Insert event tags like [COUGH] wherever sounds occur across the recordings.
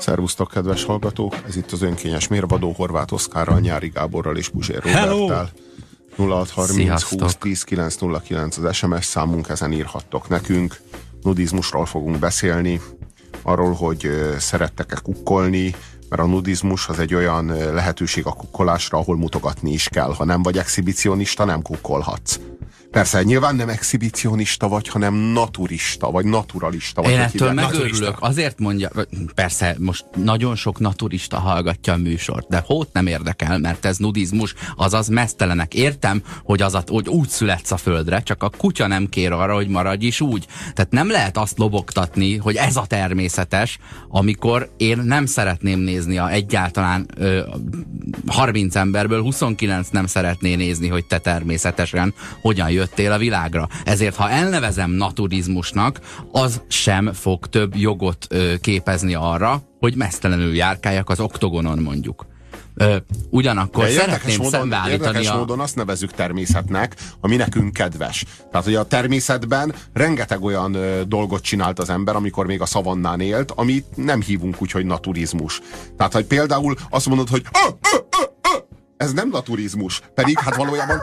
Szervusztok, kedves hallgatók! Ez itt az önkényes mérvadó Horváth Oszkárral, Nyári Gáborral és Puzsér Roberttel. 0630 20 10 909 az SMS számunk, ezen írhattok nekünk. Nudizmusról fogunk beszélni, arról, hogy szerettek-e kukkolni, mert a nudizmus az egy olyan lehetőség a kukkolásra, ahol mutogatni is kell. Ha nem vagy exhibicionista, nem kukkolhatsz. Persze, nyilván nem exhibicionista vagy, hanem naturista, vagy naturalista. Vagy Én ettől megörülök. Azért mondja, persze most nagyon sok naturista hallgatja a műsort, de hót nem érdekel, mert ez nudizmus, azaz mesztelenek. Értem, hogy, az a, hogy úgy születsz a földre, csak a kutya nem kér arra, hogy maradj is úgy. Tehát nem lehet azt lobogtatni, hogy ez a természetes, amikor én nem szeretném nézni a egyáltalán ö, 30 emberből 29 nem szeretné nézni, hogy te természetesen hogyan jöttél a világra. Ezért, ha elnevezem naturizmusnak, az sem fog több jogot ö, képezni arra, hogy mesztelenül járkáljak az oktogonon mondjuk. Ö, ugyanakkor De szeretném módon, szembeállítani érdekes a... módon azt nevezük természetnek, ami nekünk kedves. Tehát, hogy a természetben rengeteg olyan ö, dolgot csinált az ember, amikor még a szavannán élt, amit nem hívunk úgy, hogy naturizmus. Tehát, hogy például azt mondod, hogy ez nem naturizmus, pedig hát valójában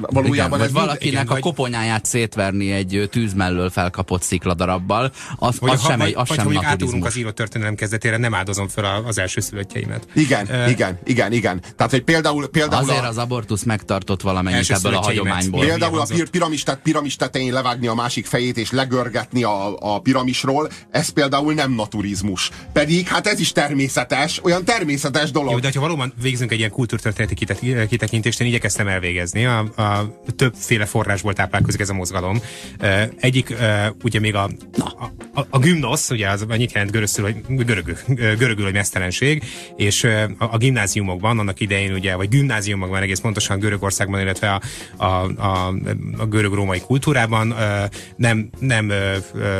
valójában igen, ez valakinek igen, a koponyáját szétverni egy tűz mellől felkapott szikladarabból, az, vagy, az ha, sem, vagy, az vagy sem mondjuk átúrunk az írott történelem kezdetére, nem áldozom fel az első szülöttjeimet. Igen, uh, igen, igen, igen. Tehát, hogy például... például azért a, az abortusz megtartott valamennyit ebből a hagyományból. Például a pir piramis, tehát piramis tetején levágni a másik fejét és legörgetni a, a piramisról, ez például nem naturizmus. Pedig hát ez is természetes, olyan természetes dolog. Jó, de ha valóban végzünk egy ilyen kultúrtörténeti kitekintést, én igyekeztem elvégezni. A, a többféle forrásból táplálkozik ez a mozgalom. Egyik ugye még a, a, a, a gymnosz, ugye az annyit jelent görögül, hogy, görögül, görögül, hogy mesztelenség, és a, a gimnáziumokban, annak idején ugye, vagy gimnáziumokban egész pontosan Görögországban, illetve a, a, a, a görög-római kultúrában nem, nem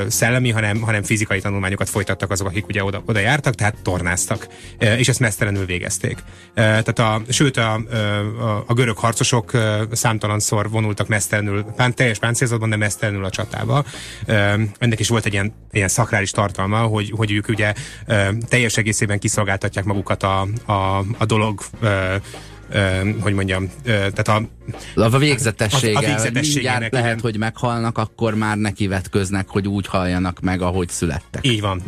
szellemi, hanem, hanem fizikai tanulmányokat folytattak azok, akik ugye oda, oda jártak, tehát tornáztak, és ezt mesztelenül végezték. Tehát a, sőt, a, a, a görög harcosok számtalanszor vonultak mesztelenül, pán, teljes páncélzatban, de mesztelenül a csatába. Ennek is volt egy ilyen, ilyen szakrális tartalma, hogy, hogy ők ugye teljes egészében kiszolgáltatják magukat a, a, a dolog hogy mondjam, tehát a, a végzetessége, a, a végzetességének lehet, hogy meghalnak, akkor már nekivetköznek, hogy úgy halljanak meg, ahogy születtek. Így van.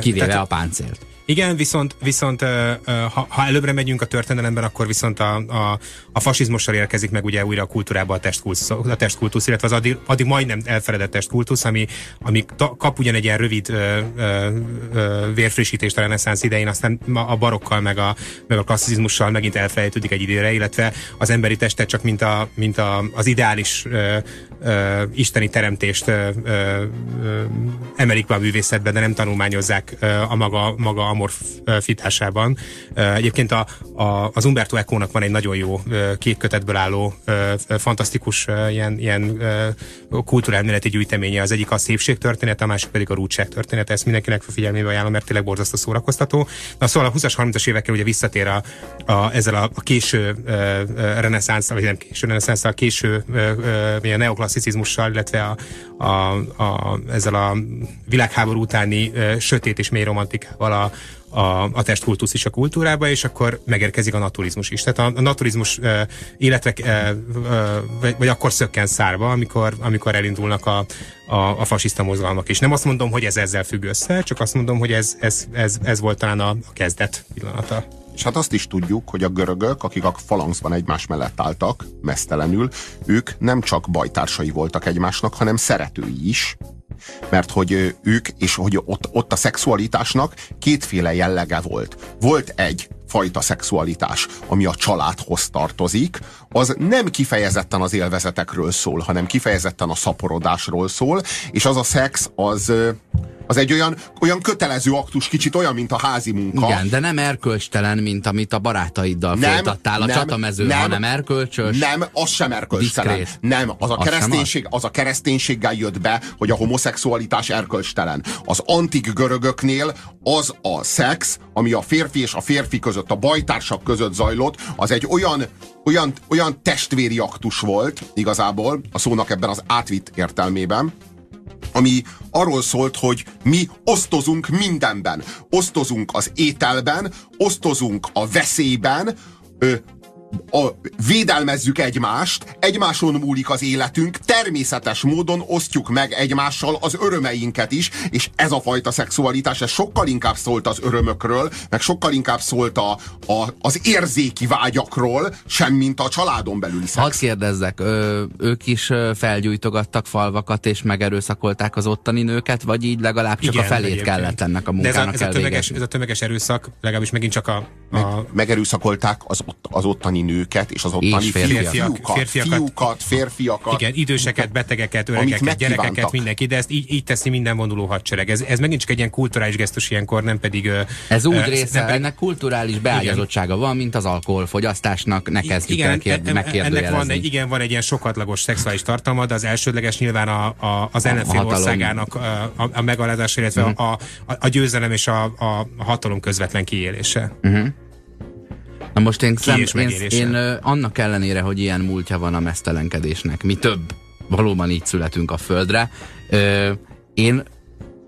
Kivéve tehát, a páncélt. Igen, viszont, viszont ha, ha előbbre megyünk a történelemben, akkor viszont a, a, a fasizmussal érkezik meg ugye újra a kultúrába a testkultusz, a testkultusz illetve az addig, addig majdnem elfeledett testkultusz, ami, ami kap ugyan egy ilyen rövid ö, ö, ö, vérfrissítést a reneszánsz idején, aztán a barokkal meg a, meg a klasszizmussal megint elfelejtődik egy időre, illetve az emberi testet csak mint, a, mint a, az ideális ö, ö, isteni teremtést ö, ö, emelik be a művészetbe, de nem tanulmányozzák ö, a maga, maga amorfitásában. Egyébként a, a, az Umberto Eco-nak van egy nagyon jó két kötetből álló fantasztikus ilyen, ilyen kulturálméleti gyűjteménye. Az egyik a szépségtörténet, a másik pedig a rúdságtörténet. Ezt mindenkinek figyelmébe ajánlom, mert tényleg borzasztó szórakoztató. Na szóval a 20-as, 30-as évekkel ugye visszatér a, a, ezzel a, a késő reneszánsz, vagy nem késő reneszánsz, a késő a neoklasszicizmussal, illetve a, a, a, ezzel a világháború utáni sötét és mély romantikával a, a, a testkultusz is a kultúrába, és akkor megérkezik a naturizmus is. Tehát a, a naturizmus e, életek, e, vagy, vagy akkor szökken szárba, amikor, amikor elindulnak a, a, a fasiszta mozgalmak is. Nem azt mondom, hogy ez ezzel függ össze, csak azt mondom, hogy ez, ez, ez, ez volt talán a, a kezdet pillanata. És hát azt is tudjuk, hogy a görögök, akik a falanxban egymás mellett álltak, mesztelenül, ők nem csak bajtársai voltak egymásnak, hanem szeretői is, mert hogy ők, és hogy ott, ott a szexualitásnak kétféle jellege volt. Volt egy fajta szexualitás, ami a családhoz tartozik, az nem kifejezetten az élvezetekről szól, hanem kifejezetten a szaporodásról szól, és az a szex az az egy olyan, olyan kötelező aktus, kicsit olyan, mint a házi munka. Igen, de nem erkölcstelen, mint amit a barátaiddal nem, folytattál a nem, csatamezőn, nem, hanem erkölcsös. Nem, az sem erkölcstelen. Diszkrét. Nem, az a, az kereszténység, az a kereszténységgel jött be, hogy a homoszexualitás erkölcstelen. Az antik görögöknél az a szex, ami a férfi és a férfi között, a bajtársak között zajlott, az egy olyan, olyan, olyan testvéri aktus volt igazából, a szónak ebben az átvitt értelmében, ami arról szólt, hogy mi osztozunk mindenben. Osztozunk az ételben, osztozunk a veszélyben, ö, a, védelmezzük egymást, egymáson múlik az életünk, természetes módon osztjuk meg egymással az örömeinket is, és ez a fajta szexualitás, ez sokkal inkább szólt az örömökről, meg sokkal inkább szólt a, a, az érzéki vágyakról, semmint a családon belüli szex. Hadd kérdezzek, ö, ők is felgyújtogattak falvakat és megerőszakolták az ottani nőket, vagy így legalább csak Igen, a felét egyébként. kellett ennek a munkának De ez a, ez, a tömeges, ez a tömeges erőszak, legalábbis megint csak a... a... Meg, megerőszakolták az, ott, az ottani ottani nőket, és az ottani és férfiak, fiúkat, férfiakat, fiúkat, férfiakat. Igen, időseket, betegeket, öregeket, gyerekeket, mindenki, de ezt így, így teszi minden vonuló hadsereg. Ez, ez megint csak egy ilyen kulturális gesztus ilyenkor, nem pedig... Ez úgy uh, része, pedig, ennek kulturális beágyazottsága van, mint az alkoholfogyasztásnak, ne kezdjük igen, el ennek van egy, igen, van egy ilyen sokatlagos szexuális tartalma, de az elsődleges nyilván a, a, az ellenfél országának a, a, a megalázása, illetve uh-huh. a, a, a győzelem és a, a hatalom közvetlen kiélése. Uh-huh. Na most én, szem, én, én annak ellenére, hogy ilyen múltja van a mesztelenkedésnek, mi több, valóban így születünk a földre, ö, én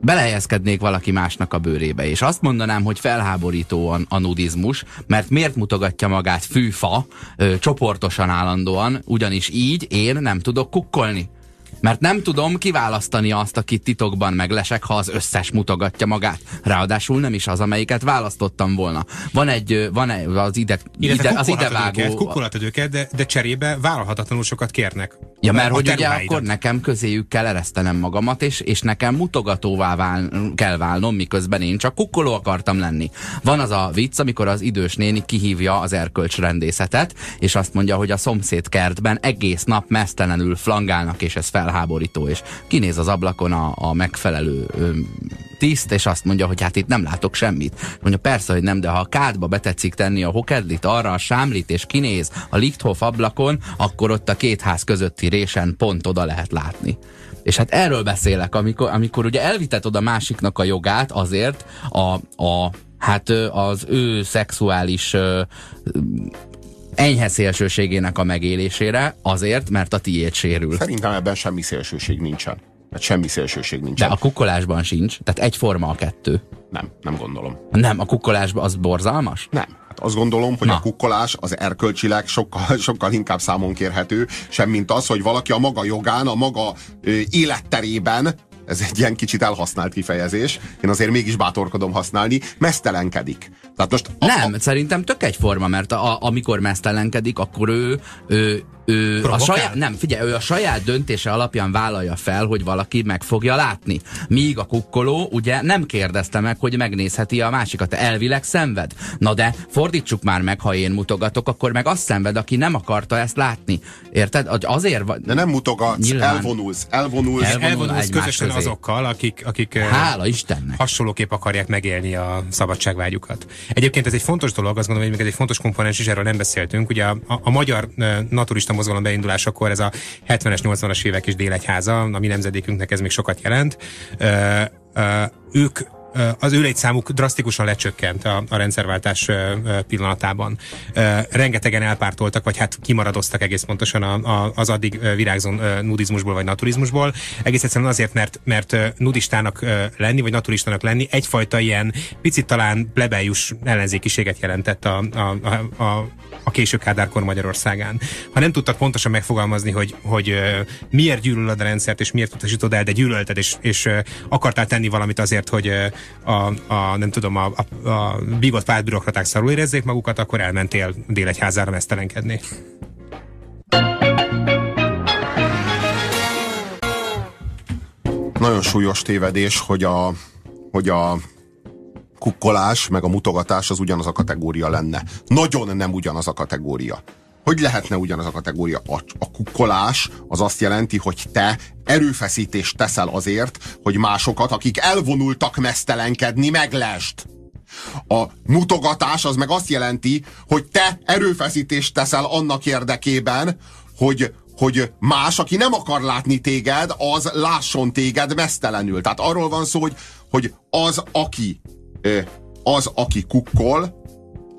belehelyezkednék valaki másnak a bőrébe, és azt mondanám, hogy felháborítóan a nudizmus, mert miért mutogatja magát fűfa, ö, csoportosan állandóan, ugyanis így én nem tudok kukkolni. Mert nem tudom kiválasztani azt, akit titokban meglesek, ha az összes mutogatja magát. Ráadásul nem is az, amelyiket választottam volna. Van egy, van egy az ide, ide az idevágó... Őket, kukkolhatod őket, de, de cserébe vállalhatatlanul sokat kérnek. Ja, mert hogy ugye akkor nekem közéjük kell eresztenem magamat, és, és nekem mutogatóvá vál, kell válnom, miközben én csak kukkoló akartam lenni. Van az a vicc, amikor az idős néni kihívja az erkölcsrendészetet, és azt mondja, hogy a szomszéd kertben egész nap mesztelenül flangálnak, és ez felháborító, és kinéz az ablakon a, a megfelelő ö, tiszt, és azt mondja, hogy hát itt nem látok semmit. Mondja, persze, hogy nem, de ha a kádba betetszik tenni a hokedlit arra, a sámlit, és kinéz a Lichthof ablakon, akkor ott a két ház közötti résen pont oda lehet látni. És hát erről beszélek, amikor, amikor ugye elvitet a másiknak a jogát azért a, a hát az ő szexuális enyhe szélsőségének a megélésére, azért, mert a tiét sérül. Szerintem ebben semmi szélsőség nincsen. Hát semmi szélsőség nincsen. De a kukkolásban sincs, tehát egyforma a kettő. Nem, nem gondolom. Nem, a kukkolásban az borzalmas? Nem. Hát azt gondolom, hogy Na. a kukkolás az erkölcsileg sokkal, [LAUGHS] sokkal inkább számon kérhető, semmint az, hogy valaki a maga jogán, a maga ö, életterében ez egy ilyen kicsit elhasznált kifejezés, én azért mégis bátorkodom használni, mesztelenkedik. Tehát most a, Nem, a... szerintem tök egyforma, mert a, amikor mesztelenkedik, akkor ő, ő ő a saját, nem, figyelj, ő a saját döntése alapján vállalja fel, hogy valaki meg fogja látni. Míg a kukkoló ugye nem kérdezte meg, hogy megnézheti a másikat. Elvileg szenved. Na de fordítsuk már meg, ha én mutogatok, akkor meg azt szenved, aki nem akarta ezt látni. Érted? Azért vagy. De nem mutogatsz, Nyilván. elvonulsz, elvonulsz. Elvonul elvonulsz közösen közé. azokkal, akik, akik Hála Istennek. hasonlóképp akarják megélni a szabadságvágyukat. Egyébként ez egy fontos dolog, azt gondolom, hogy még ez egy fontos komponens is, erről nem beszéltünk. Ugye a, a, a magyar naturista kommunista mozgalom beindulásakor ez a 70-es, 80-as évek is délegyháza, a mi nemzedékünknek ez még sokat jelent. Ö, ö, ők az ő számuk drasztikusan lecsökkent a, a rendszerváltás pillanatában. Rengetegen elpártoltak, vagy hát kimaradoztak egész pontosan a, a, az addig virágzó nudizmusból vagy naturizmusból. Egész egyszerűen azért, mert, mert nudistának lenni, vagy naturistának lenni egyfajta ilyen picit talán plebejus ellenzékiséget jelentett a, a, a, a a késő Kádárkor Magyarországán. Ha nem tudtak pontosan megfogalmazni, hogy, hogy miért gyűlölöd a rendszert, és miért utasítod el, de gyűlölted, és, és akartál tenni valamit azért, hogy a, a, nem tudom, a, a, a bígott pártbürokraták szarul érezzék magukat, akkor elmentél Délegyházára mesztelenkedni. Nagyon súlyos tévedés, hogy a, hogy a kukkolás meg a mutogatás az ugyanaz a kategória lenne. Nagyon nem ugyanaz a kategória. Hogy lehetne ugyanaz a kategória? A, a kukkolás az azt jelenti, hogy te erőfeszítést teszel azért, hogy másokat, akik elvonultak mesztelenkedni, meglest. A mutogatás az meg azt jelenti, hogy te erőfeszítést teszel annak érdekében, hogy, hogy más, aki nem akar látni téged, az lásson téged mesztelenül. Tehát arról van szó, hogy, hogy az, aki az, aki kukkol,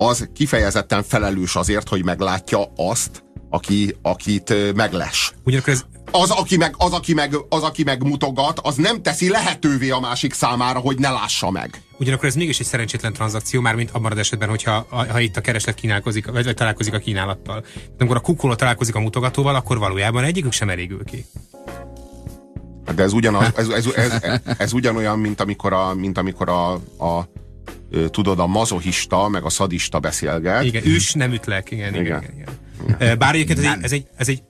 az kifejezetten felelős azért, hogy meglátja azt, aki, akit megles. Ugyanakkor ez Az aki, meg, az, aki meg, az, aki meg mutogat, az nem teszi lehetővé a másik számára, hogy ne lássa meg. Ugyanakkor ez mégis egy szerencsétlen tranzakció, már mint abban az esetben, hogyha ha itt a kereslet kínálkozik, vagy, vagy találkozik a kínálattal. Amikor a kukoló találkozik a mutogatóval, akkor valójában egyikük sem elégül ki. De ez, ugyanaz, ez, ez, ez, ez, ez ugyanolyan, mint amikor a, mint amikor a, a tudod, a mazohista, meg a szadista beszélget. Igen, üs, nem ütlek, igen, igen. igen. igen, igen. Bár egyébként ez egy, ez egy, ez egy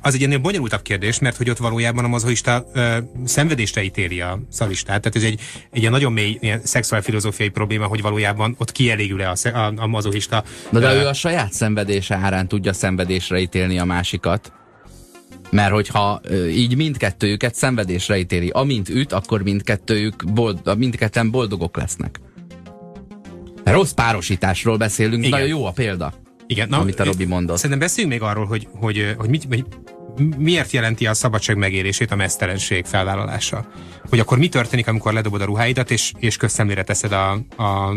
az egy ennél bonyolultabb kérdés, mert hogy ott valójában a mazoista ö, szenvedésre ítéli a szalistát. Tehát ez egy, egy ilyen nagyon mély ilyen szexuálfilozófiai probléma, hogy valójában ott kielégül-e a, a, a mazoista. De, de ő a saját szenvedése árán tudja szenvedésre ítélni a másikat. Mert hogyha így mindkettőjüket szenvedésre ítéli, amint üt, akkor mindkettőjük bold, mindketten boldogok lesznek. Rossz párosításról beszélünk, Igen. nagyon jó a példa. Igen, na, amit a Robi mondott. Szerintem beszéljünk még arról, hogy, hogy, hogy, mit, hogy miért jelenti a szabadság megérését a mesztelenség felvállalása. Hogy akkor mi történik, amikor ledobod a ruháidat, és, és közszemlére teszed a, a,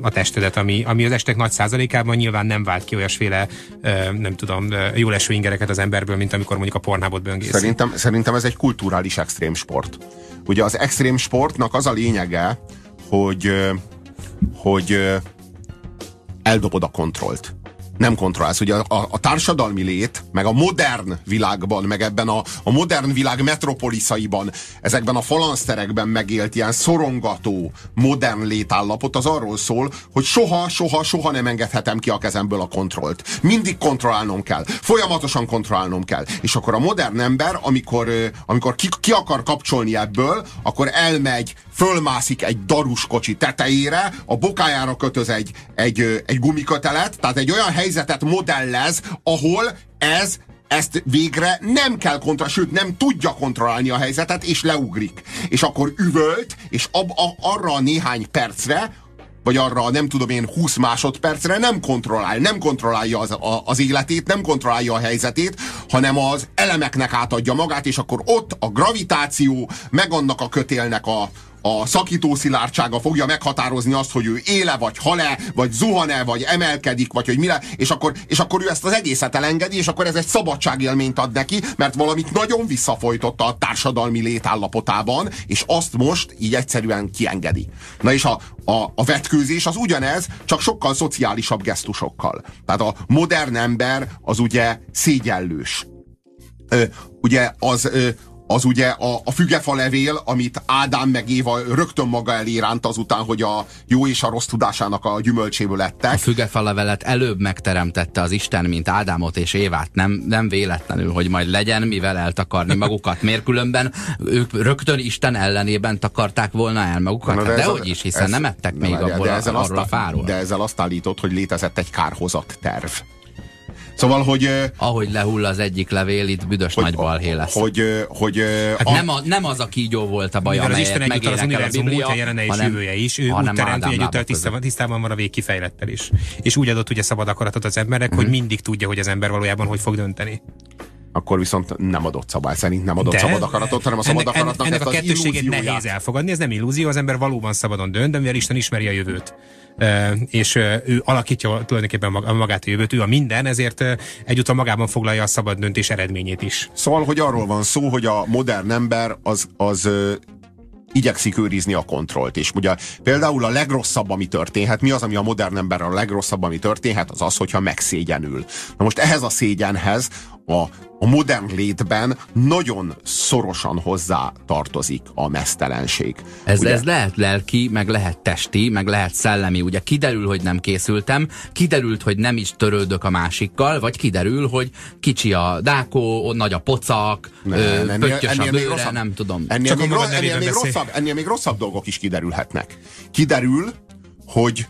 a testedet, ami, ami az estek nagy százalékában nyilván nem vált ki olyasféle, nem tudom, jól eső ingereket az emberből, mint amikor mondjuk a pornábot böngész. Szerintem, szerintem ez egy kulturális extrém sport. Ugye az extrém sportnak az a lényege, hogy, hogy eldobod a kontrollt nem kontrollálsz. Ugye a, a társadalmi lét, meg a modern világban, meg ebben a, a modern világ metropoliszaiban, ezekben a falanszterekben megélt ilyen szorongató, modern létállapot az arról szól, hogy soha, soha, soha nem engedhetem ki a kezemből a kontrollt. Mindig kontrollálnom kell. Folyamatosan kontrollálnom kell. És akkor a modern ember, amikor, amikor ki, ki akar kapcsolni ebből, akkor elmegy, fölmászik egy darus kocsi tetejére, a bokájára kötöz egy, egy, egy gumikötelet, tehát egy olyan hely helyzetet modellez, ahol ez ezt végre nem kell kontrollálni, sőt nem tudja kontrollálni a helyzetet, és leugrik. És akkor üvölt, és ab, a, arra a néhány percre, vagy arra nem tudom én 20 másodpercre nem kontrollál, nem kontrollálja az, a, az életét, nem kontrollálja a helyzetét, hanem az elemeknek átadja magát, és akkor ott a gravitáció, meg annak a kötélnek a, a szakító szilárdsága fogja meghatározni azt, hogy ő éle, vagy hale, vagy zuhan-e, vagy emelkedik, vagy hogy mire, és akkor, és akkor ő ezt az egészet elengedi, és akkor ez egy szabadságélményt ad neki, mert valamit nagyon visszafolytotta a társadalmi létállapotában, és azt most így egyszerűen kiengedi. Na és a, a, a vetkőzés az ugyanez, csak sokkal szociálisabb gesztusokkal. Tehát a modern ember az ugye szégyellős. Ö, ugye az, ö, az ugye a, a fügefa levél, amit Ádám meg Éva rögtön maga elé ránt azután, hogy a jó és a rossz tudásának a gyümölcséből lettek. A fügefa levelet előbb megteremtette az Isten, mint Ádámot és Évát. Nem, nem véletlenül, hogy majd legyen mivel eltakarni magukat. Miért különben ők rögtön Isten ellenében takarták volna el magukat? Na, de hát dehogy is, hiszen ez, nem ettek még abból de ezzel a, arról a fáról. De ezzel azt állított, hogy létezett egy kárhozat terv. Szóval, hogy... Ahogy lehull az egyik levél, itt büdös hogy, nagy balhé lesz. Hogy, hogy, hát a, nem, a, nem az a kígyó volt a baj, amelyet az Isten egyúttal az univerzum múltja, jelene és hanem, jövője is. Ő úgy teremt, hogy egyúttal tisztában, tisztában van a végkifejlettel is. És úgy adott ugye szabad akaratot az embernek, mm. hogy mhm. mindig tudja, hogy az ember valójában hogy fog dönteni akkor viszont nem adott szabály szerint nem adott de, szabad akaratot, hanem a szabad ennek, akaratnak ennek a kettőségét nehéz elfogadni, ez nem illúzió, az ember valóban szabadon dönt, de mivel Isten ismeri a jövőt, és ő alakítja tulajdonképpen magát a jövőt, ő a minden, ezért egyúttal magában foglalja a szabad döntés eredményét is. Szóval, hogy arról van szó, hogy a modern ember az, az igyekszik őrizni a kontrollt. És ugye például a legrosszabb, ami történhet, mi az, ami a modern ember a legrosszabb, ami történhet, az az, hogyha megszégyenül. Na most ehhez a szégyenhez a, a modern létben nagyon szorosan hozzá tartozik a mesztelenség. Ez, ez lehet lelki, meg lehet testi, meg lehet szellemi. Ugye kiderül, hogy nem készültem, kiderült, hogy nem is törődök a másikkal, vagy kiderül, hogy kicsi a dákó, nagy a pocak, ne, ö, ennél, ennél a bőre, rosszabb, nem tudom. Ennél, Csak még, rossz, ennél, még rosszabb, ennél még rosszabb dolgok is kiderülhetnek. Kiderül, hogy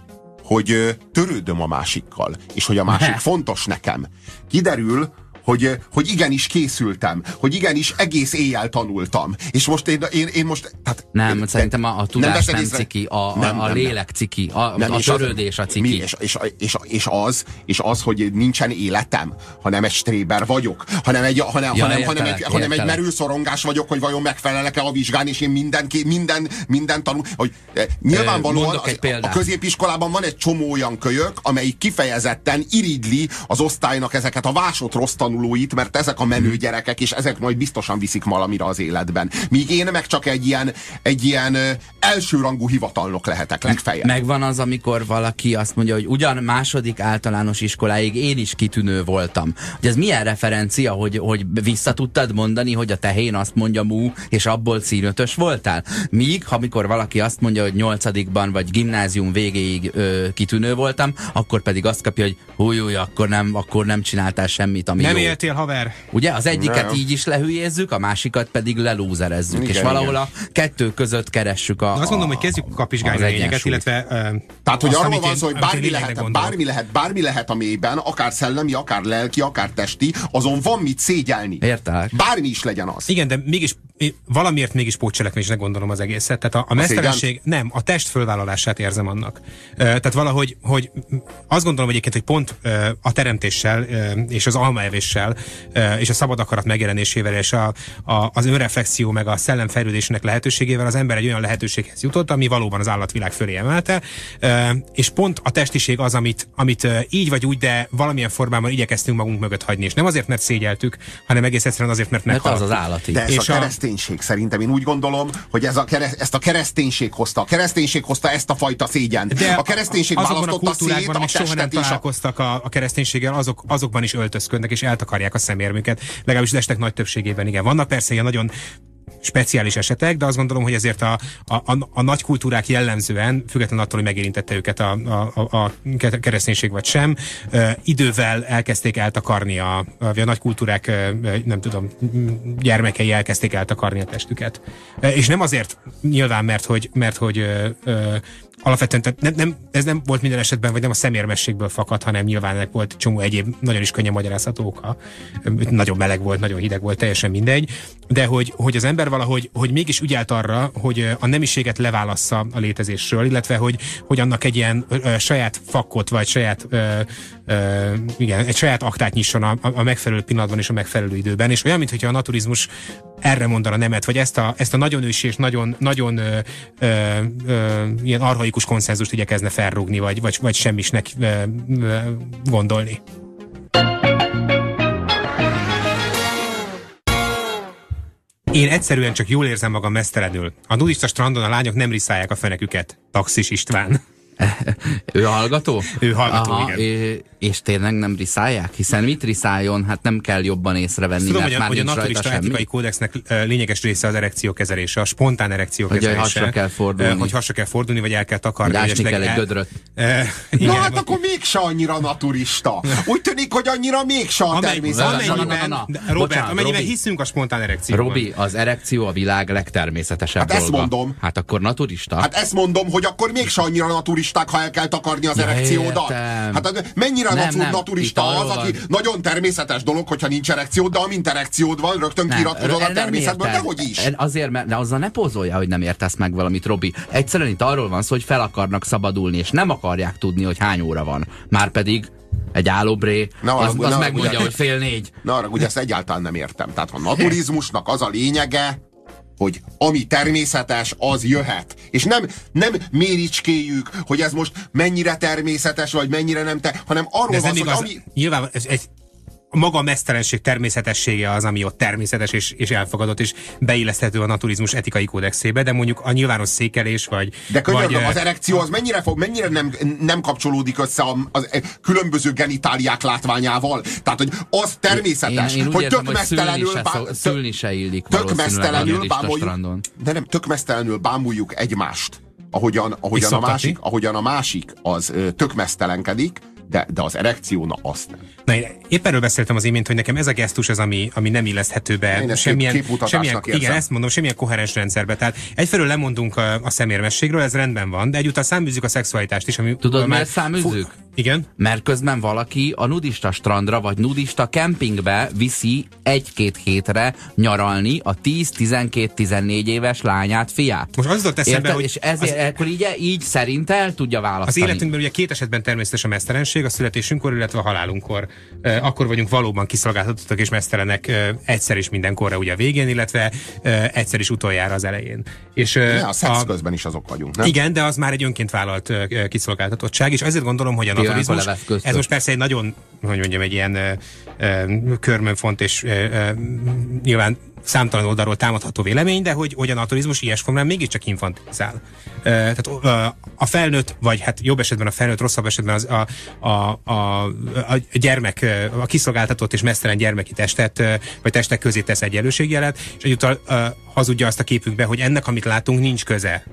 hogy törődöm a másikkal, és hogy a másik fontos nekem. Kiderül, hogy, hogy igenis készültem, hogy igenis egész éjjel tanultam. És most én, én, én most... Tehát, nem, én, szerintem a, a tudás nem, nem ciki, a, nem, a, a lélek ciki, a, nem, a törődés a ciki. Mi, és, és, és, és, az, és az, hogy nincsen életem, hanem egy stréber vagyok, hanem egy, hanem, ja, hanem, hanem, egy, hanem egy merő szorongás vagyok, hogy vajon megfelelek-e a vizsgán, és én minden, minden, minden tanul. Hogy, eh, nyilvánvalóan az, a középiskolában van egy csomó olyan kölyök, amelyik kifejezetten iridli az osztálynak ezeket a vásott rossz tanul tanulóit, mert ezek a menő Mhm. gyerekek, és ezek majd biztosan viszik valamire az életben. Míg én meg csak egy ilyen, egy ilyen elsőrangú hivatalnok lehetek legfeljebb. Megvan az, amikor valaki azt mondja, hogy ugyan második általános iskoláig én is kitűnő voltam. Hogy ez milyen referencia, hogy, hogy vissza tudtad mondani, hogy a tehén azt mondja mú, és abból színötös voltál? Míg, amikor valaki azt mondja, hogy nyolcadikban vagy gimnázium végéig ö, kitűnő voltam, akkor pedig azt kapja, hogy húj, húj, akkor nem, akkor nem csináltál semmit, ami Nem jó. Éltél, haver? Ugye? Az egyiket Nem. így is lehülyézzük, a másikat pedig lelúzerezzük. Igen, és valahol igen. a kettő között keressük a, Na, azt mondom, a- hogy kezdjük kapizsgálni az a lényeget, illetve... Uh, Tehát, hogy arról van szó, hogy bármi lehet, bármi lehet, bármi lehet a mélyben, akár szellemi, akár lelki, akár testi, azon van mit szégyelni. Értelek. Bármi is legyen az. Igen, de mégis valamiért mégis pótcselekvésnek gondolom az egészet. Tehát a, a mesztelenség, nem, a test fölvállalását érzem annak. Tehát valahogy, hogy azt gondolom egyébként, hogy pont a teremtéssel és az almaevéssel és a szabad akarat megjelenésével és a, a, az önreflexió meg a szellem fejlődésének lehetőségével az ember egy olyan lehetőséghez jutott, ami valóban az állatvilág fölé emelte, és pont a testiség az, amit, amit így vagy úgy, de valamilyen formában igyekeztünk magunk mögött hagyni. És nem azért, mert szégyeltük, hanem egész egyszerűen azért, mert Mert az meghaltunk. az állati. De ez És a a- kereszténység szerintem, én úgy gondolom, hogy ez a keres, ezt a kereszténység hozta. A kereszténység hozta ezt a fajta szégyent. De a kereszténység azokban a választotta szét a soha nem találkoztak a, a kereszténységgel, azok, azokban is öltözködnek és eltakarják a szemérmüket. Legalábbis az estek nagy többségében, igen. Vannak persze ilyen nagyon speciális esetek, de azt gondolom, hogy azért a, a, a, a nagy kultúrák jellemzően, függetlenül attól, hogy megérintette őket a, a, a, kereszténység vagy sem, ö, idővel elkezdték eltakarni a, a, a nagy kultúrák, nem tudom, gyermekei elkezdték eltakarni a testüket. És nem azért nyilván, mert hogy, mert hogy alapvetően tehát nem, nem, ez nem volt minden esetben, vagy nem a szemérmességből fakad, hanem nyilván ennek volt csomó egyéb nagyon is könnyen magyarázható oka. Nagyon meleg volt, nagyon hideg volt, teljesen mindegy. De hogy, hogy az ember valahogy hogy mégis ügyelt arra, hogy a nemiséget leválassza a létezésről, illetve hogy, hogy annak egy ilyen ö, saját fakkot, vagy saját ö, ö, igen, egy saját aktát nyisson a, a megfelelő pillanatban és a megfelelő időben. És olyan, mintha a naturizmus erre mondana nemet, vagy ezt a, ezt a nagyon ősi és nagyon, nagyon ö, ö, ö, ilyen arhaikus konszenzust igyekezne felrúgni, vagy, vagy, vagy semmisnek ö, ö, gondolni. Én egyszerűen csak jól érzem magam mesztelenül. A nudista strandon a lányok nem riszálják a feneküket. Taxis István. Ő hallgató? Ő hallgató, Aha, igen. é- És tényleg nem riszálják? Hiszen mit riszáljon? Hát nem kell jobban észrevenni, Tudom, mert hogy a, már hogy a nincs rajta naturista semmi. etikai kódexnek lényeges része az erekció kezelése, a spontán erekció Hogy kezelése. hasra kell fordulni. Hogy hasra kell fordulni, vagy el kell takarni. Hogy kell egy gödröt. Ö, [LAUGHS] Na hát vagy- akkor mégse annyira naturista. Úgy tűnik, hogy annyira mégse a Amely, természetben. amennyiben, Robert, amennyiben hiszünk a spontán erekcióban. Robi, az erekció a világ legtermészetesebb Hát ezt mondom. Hát akkor naturista. Hát ezt mondom, hogy akkor mégse annyira naturisták, ha el kell takarni az Ja, erekciódat. értem. Hát az- mennyire Nem, nem, nem, naturista itt az, aki van. nagyon természetes dolog, hogyha nincs erekciód, de amint erekciód van, rögtön kiratkozol a nem természetből, érted. dehogy is. Azért, mert de azzal ne pózolja, hogy nem értesz meg valamit, Robi. Egyszerűen itt arról van szó, hogy fel akarnak szabadulni, és nem akarják tudni, hogy hány óra van. Márpedig egy állóbré, Ne az, haragudj, az ne megmondja, haragudj. hogy fél négy. Na arra, ugye ezt egyáltalán nem értem. Tehát a naturizmusnak az a lényege, hogy ami természetes, az jöhet. És nem, nem méricskéljük, hogy ez most mennyire természetes, vagy mennyire nem te, hanem arról van hogy ami, Nyilván ez egy maga a mesztelenség természetessége az, ami ott természetes és, és elfogadott, és beilleszthető a naturizmus etikai kódexébe, de mondjuk a nyilvános székelés, vagy... De könyörgöm, vagy, az erekció az mennyire, fog, mennyire nem, nem kapcsolódik össze a, az e, különböző genitáliák látványával? Tehát, hogy az természetes, Én, én hogy tök mesztelenül... szülni se illik tök mesztelenül bámuljuk, strandon. de nem, tök mesztelenül bámuljuk egymást, ahogyan, ahogyan, a, másik, ahogyan a másik az tök mesztelenkedik, de, de az erekció, na azt nem. Na, én épp erről beszéltem az imént, hogy nekem ez a gesztus az, ami, ami nem illeszthető be Én ezt semmilyen, kép- semmilyen, érzem. igen, ezt mondom, semmilyen koherens rendszerbe. Tehát egyfelől lemondunk a, a szemérmességről, ez rendben van, de egyúttal száműzzük a szexualitást is. Ami Tudod, már miért száműzzük? Fu- igen? Mert közben valaki a nudista strandra vagy nudista kempingbe viszi egy-két hétre nyaralni a 10-12-14 éves lányát, fiát. Most az jutott eszembe, hogy És ezért, az- akkor így, így szerint el tudja Az választani. életünkben ugye két esetben természetes a mesztelenség, a születésünkkor, illetve a halálunkkor. Akkor vagyunk valóban kiszolgáltatottak és mesztelenek egyszer is mindenkorra ugye a végén, illetve egyszer is utoljára az elején. És, ja, a szex a, közben is azok vagyunk, nem? Igen, de az már egy önként vállalt kiszolgáltatottság, és azért gondolom, hogy a naturalizmus, ez most persze egy nagyon, hogy mondjam, egy ilyen körmönfont és nyilván számtalan oldalról támadható vélemény, de hogy, hogy a naturalizmus ilyes formán mégiscsak infantilizál. Tehát a felnőtt, vagy hát jobb esetben a felnőtt, rosszabb esetben az a, a, a, a gyermek, a kiszolgáltatott és mesztelen gyermeki testet, vagy testek közé tesz egyenlőségjelet, és egyúttal hazudja azt a képünkbe, hogy ennek, amit látunk, nincs köze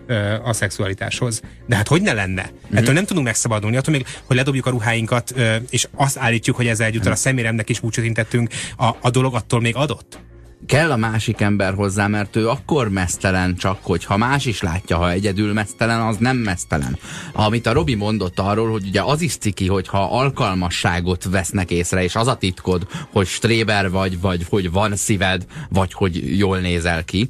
a szexualitáshoz. De hát hogy ne lenne? Mm-hmm. Ettől nem tudunk megszabadulni, attól még, hogy ledobjuk a ruháinkat, és azt állítjuk, hogy ezzel egyúttal a szeméremnek is búcsút intettünk, a, a dolog attól még adott kell a másik ember hozzá, mert ő akkor mesztelen csak, hogyha más is látja, ha egyedül mesztelen, az nem mesztelen. Amit a Robi mondott arról, hogy ugye az is ciki, hogyha alkalmasságot vesznek észre, és az a titkod, hogy stréber vagy, vagy hogy van szíved, vagy hogy jól nézel ki,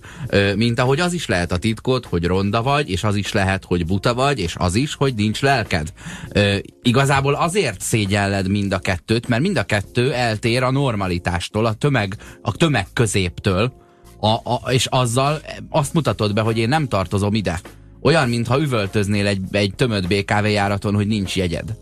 mint ahogy az is lehet a titkod, hogy ronda vagy, és az is lehet, hogy buta vagy, és az is, hogy nincs lelked. Igazából azért szégyelled mind a kettőt, mert mind a kettő eltér a normalitástól, a tömeg, a tömeg közé középtől, a, a, és azzal azt mutatod be, hogy én nem tartozom ide. Olyan, mintha üvöltöznél egy, egy tömött BKV járaton, hogy nincs jegyed.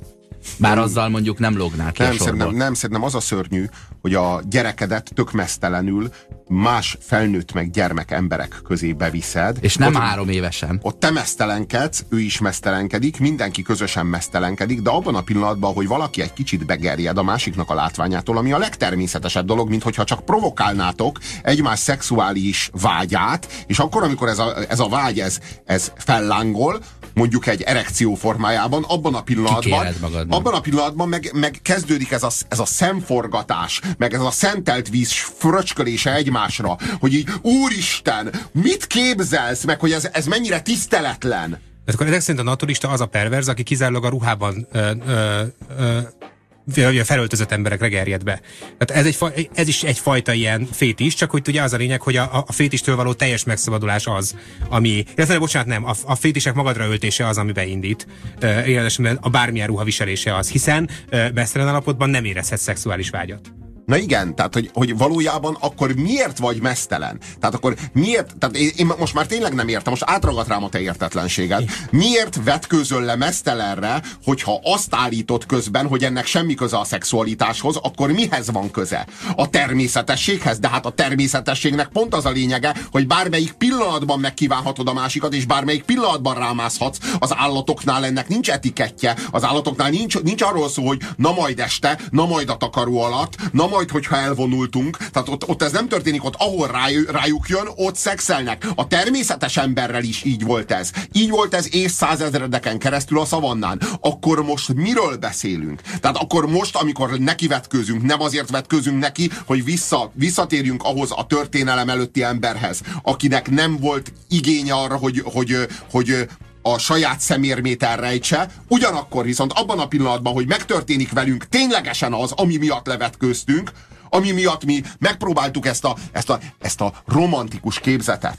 Bár azzal mondjuk nem lognál ki nem, szerintem, nem, szerintem az a szörnyű, hogy a gyerekedet tök mesztelenül más felnőtt meg gyermek emberek közé beviszed. És nem ott, három évesen. Ott te mesztelenkedsz, ő is mesztelenkedik, mindenki közösen mesztelenkedik, de abban a pillanatban, hogy valaki egy kicsit begerjed a másiknak a látványától, ami a legtermészetesebb dolog, mint hogyha csak provokálnátok egymás szexuális vágyát, és akkor, amikor ez a, ez a vágy, ez, ez fellángol, mondjuk egy erekció formájában, abban a pillanatban, abban a pillanatban meg, meg kezdődik ez a, ez a szemforgatás, meg ez a szentelt víz fröcskölése egymásra, hogy így, úristen, mit képzelsz, meg hogy ez, ez mennyire tiszteletlen. Tehát akkor ezek szerint a naturista az a perverz, aki kizárólag a ruhában ö, ö, ö, felöltözött emberekre gerjed be. Tehát ez, egy, ez is egyfajta ilyen fétis, csak hogy ugye az a lényeg, hogy a, a fétistől való teljes megszabadulás az, ami, illetve bocsánat, nem, a, a fétisek magadra öltése az, ami beindít. Uh, a bármilyen ruha viselése az, hiszen uh, mesztelen alapotban nem érezhet szexuális vágyat. Na igen, tehát hogy, hogy valójában akkor miért vagy mesztelen? Tehát akkor miért, tehát én, most már tényleg nem értem, most átragadt rám a te értetlenséged. Miért vetkőzöl le mesztelenre, hogyha azt állított közben, hogy ennek semmi köze a szexualitáshoz, akkor mihez van köze? A természetességhez? De hát a természetességnek pont az a lényege, hogy bármelyik pillanatban megkívánhatod a másikat, és bármelyik pillanatban rámászhatsz. Az állatoknál ennek nincs etikettje, az állatoknál nincs, nincs arról szó, hogy na majd este, na majd a takaró alatt, na majd, hogyha elvonultunk, tehát ott, ott ez nem történik, ott ahol rájuk, rájuk jön, ott szexelnek. A természetes emberrel is így volt ez. Így volt ez évszázezredeken keresztül a szavannán. Akkor most miről beszélünk? Tehát akkor most, amikor neki vetkőzünk, nem azért vetkőzünk neki, hogy vissza, visszatérjünk ahhoz a történelem előtti emberhez, akinek nem volt igénye arra, hogy, hogy, hogy a saját szemérmét rejtse, ugyanakkor viszont abban a pillanatban, hogy megtörténik velünk ténylegesen az, ami miatt levetkőztünk, ami miatt mi megpróbáltuk ezt a, ezt a, ezt a romantikus képzetet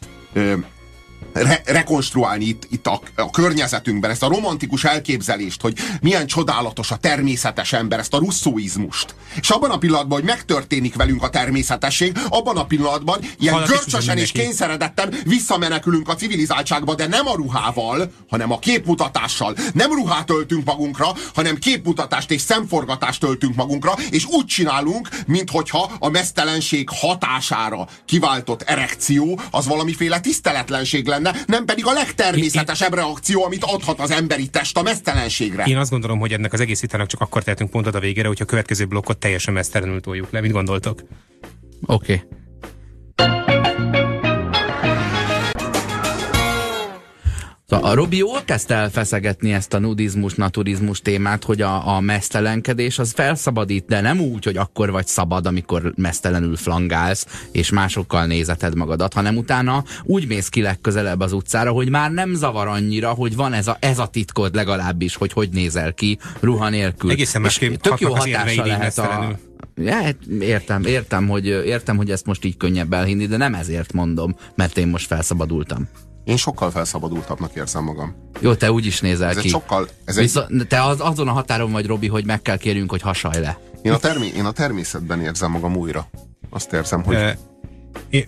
re- rekonstruálni itt, itt a, a környezetünkben, ezt a romantikus elképzelést, hogy milyen csodálatos a természetes ember, ezt a russzóizmust. És abban a pillanatban, hogy megtörténik velünk a természetesség, abban a pillanatban ilyen Hallak görcsösen és kényszeredetten visszamenekülünk a civilizáltságba, de nem a ruhával, hanem a képmutatással. Nem ruhát öltünk magunkra, hanem képmutatást és szemforgatást öltünk magunkra, és úgy csinálunk, minthogyha a mesztelenség hatására kiváltott erekció az valamiféle tiszteletlenség lenne, nem pedig a legtermészetesebb reakció, amit adhat az emberi test a mesztelenségre. Én azt gondolom, hogy ennek az egész vitának csak akkor tehetünk pontot a végére, hogyha a következő blokkot teljesen mesztelenül toljuk le. Mit gondoltok? Oké. Okay. A Robi jól kezdte el feszegetni ezt a nudizmus, naturizmus témát, hogy a, a mesztelenkedés az felszabadít, de nem úgy, hogy akkor vagy szabad, amikor mesztelenül flangálsz, és másokkal nézeted magadat, hanem utána úgy mész ki legközelebb az utcára, hogy már nem zavar annyira, hogy van ez a, ez a titkod legalábbis, hogy hogy nézel ki ruha nélkül. Egészen másképp tök jó hatása lehet a, Ja, hát értem, értem hogy, értem, hogy ezt most így könnyebb elhinni, de nem ezért mondom, mert én most felszabadultam. Én sokkal felszabadultabbnak érzem magam. Jó, te úgy is nézel ez ki. Sokkal, ez Viszont, egy... Te az, azon a határon vagy, Robi, hogy meg kell kérjünk, hogy hasalj le. Én a, termé- én a természetben érzem magam újra. Azt érzem, hogy... Ö,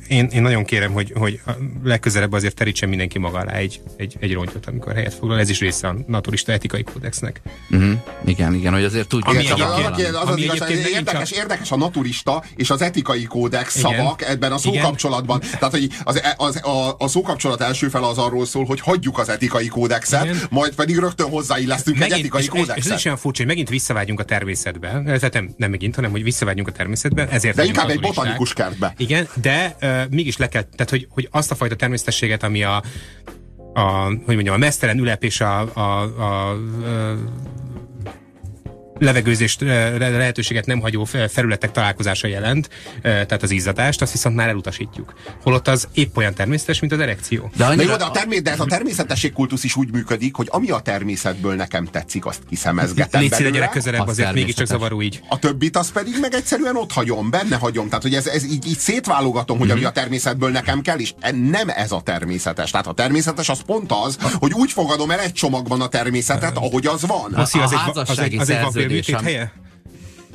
én, én nagyon kérem, hogy, hogy a legközelebb azért terítsen mindenki maga alá egy, egy, egy rontyot, amikor helyet foglal. Ez is része a naturista etikai kódexnek. Uh-huh. Igen, igen, hogy azért tudjuk Ami egyébként- az, az, az, az ami igazság, egyébként megint érdekes, csak- érdekes a naturista és az etikai kódex Igen. szavak ebben a szókapcsolatban. Tehát, hogy az, az, a, a szókapcsolat első fel az arról szól, hogy hagyjuk az etikai kódexet, Igen. majd pedig rögtön hozzáillesztünk egy Megint, etikai és, és ez kódexet. is olyan furcsa, hogy megint visszavágyunk a természetbe. Tehát nem, nem megint, hanem hogy visszavágyunk a természetbe. Ezért De inkább egy botanikus kertbe. Igen, de uh, mégis le kell, tehát hogy, hogy azt a fajta természetességet, ami a, a hogy mondjam, a mesztelen ülep és a, a, a, a levegőzést, eh, lehetőséget nem hagyó fe- felületek találkozása jelent, eh, tehát az izzadást, azt viszont már elutasítjuk. Holott az épp olyan természetes, mint az erekció. De annyira, jó, de, a termé- de ez a természetességkultusz is úgy működik, hogy ami a természetből nekem tetszik, azt kiszemezgetem Légy belőle. gyerek közelebb, az azért mégiscsak zavaró így. A többit az pedig meg egyszerűen ott hagyom, benne hagyom. Tehát, hogy ez, ez így, így szétválogatom, hogy ami a természetből nekem kell, és nem ez a természetes. Tehát a természetes az pont az, hogy úgy fogadom el egy csomagban a természetet, ahogy az van. Az, a egy, az, egy, az egy ami- helye?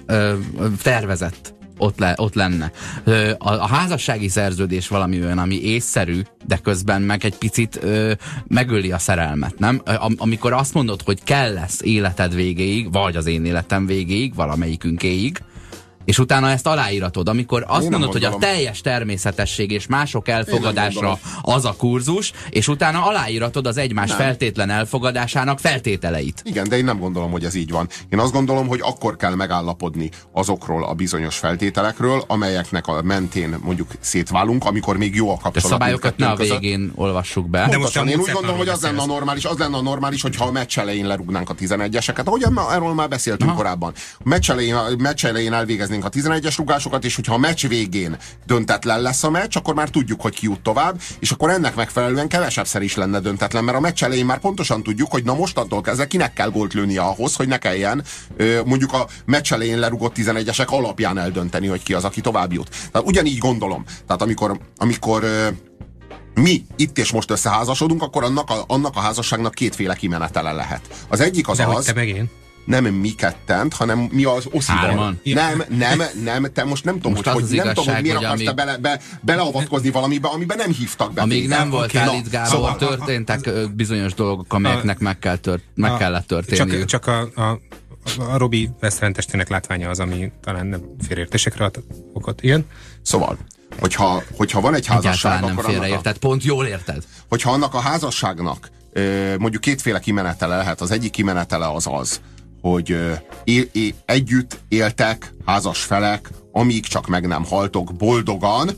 ö, tervezett ott, le, ott lenne. Ö, a, a házassági szerződés valami olyan, ami észszerű, de közben meg egy picit ö, megöli a szerelmet, nem? Am, amikor azt mondod, hogy kell lesz életed végéig, vagy az én életem végéig, valamelyikünkéig, és utána ezt aláíratod, amikor azt nem mondod, hogy a teljes természetesség és mások elfogadásra az a kurzus, és utána aláíratod az egymás feltétlen elfogadásának feltételeit. Igen, de én nem gondolom, hogy ez így van. Én azt gondolom, hogy akkor kell megállapodni azokról a bizonyos feltételekről, amelyeknek a mentén mondjuk szétválunk, amikor még jó a De kapcsolat. szabályokat ne a mindkettőnk között. végén olvassuk be. De most a én úgy gondolom, hogy az lenne a normális, az lenne a normális, hogyha a meccs elején lerúgnánk a 11-eseket, ahogy erről már beszéltünk Aha. korábban. A meccs elején, a meccs elején elvégeznénk a 11-es rugásokat, és hogyha a meccs végén döntetlen lesz a meccs, akkor már tudjuk, hogy ki jut tovább, és akkor ennek megfelelően kevesebbszer is lenne döntetlen, mert a meccs elején már pontosan tudjuk, hogy na mostantól kezdve kinek kell gólt lőnie ahhoz, hogy ne kelljen mondjuk a meccs elején lerugott 11-esek alapján eldönteni, hogy ki az, aki tovább jut. Tehát ugyanígy gondolom. Tehát amikor, amikor mi itt és most összeházasodunk, akkor annak a, annak a házasságnak kétféle kimenetele lehet. Az egyik az De az, te meg én? Nem mi kettent, hanem mi az. Hárman? Nem, nem, nem, te most nem tudom, Most hogy, az hogy, az nem tudom, hogy miért hogy akarsz amíg- bele, be, beleavatkozni valamibe, amiben nem hívtak be. Amíg nem voltál Na, itt, Gábor, szóval- történtek ö, bizonyos dolgok, amelyeknek meg, kell tört, meg A- kellett történni. Csak, csak a, a, a Robi veszterentestének látványa az, ami talán nem félértésekre ad okot. Igen? Szóval, hogyha, hogyha van egy házasság, Egyáltalán nem akkor annak a, félreérted, pont jól érted. hogyha annak a házasságnak mondjuk kétféle kimenetele lehet, az egyik kimenetele az az, hogy é, é, együtt éltek házas felek, amíg csak meg nem haltok boldogan,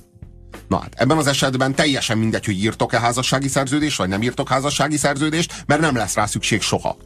Na hát ebben az esetben teljesen mindegy, hogy írtok-e házassági szerződést, vagy nem írtok házassági szerződést, mert nem lesz rá szükség soha.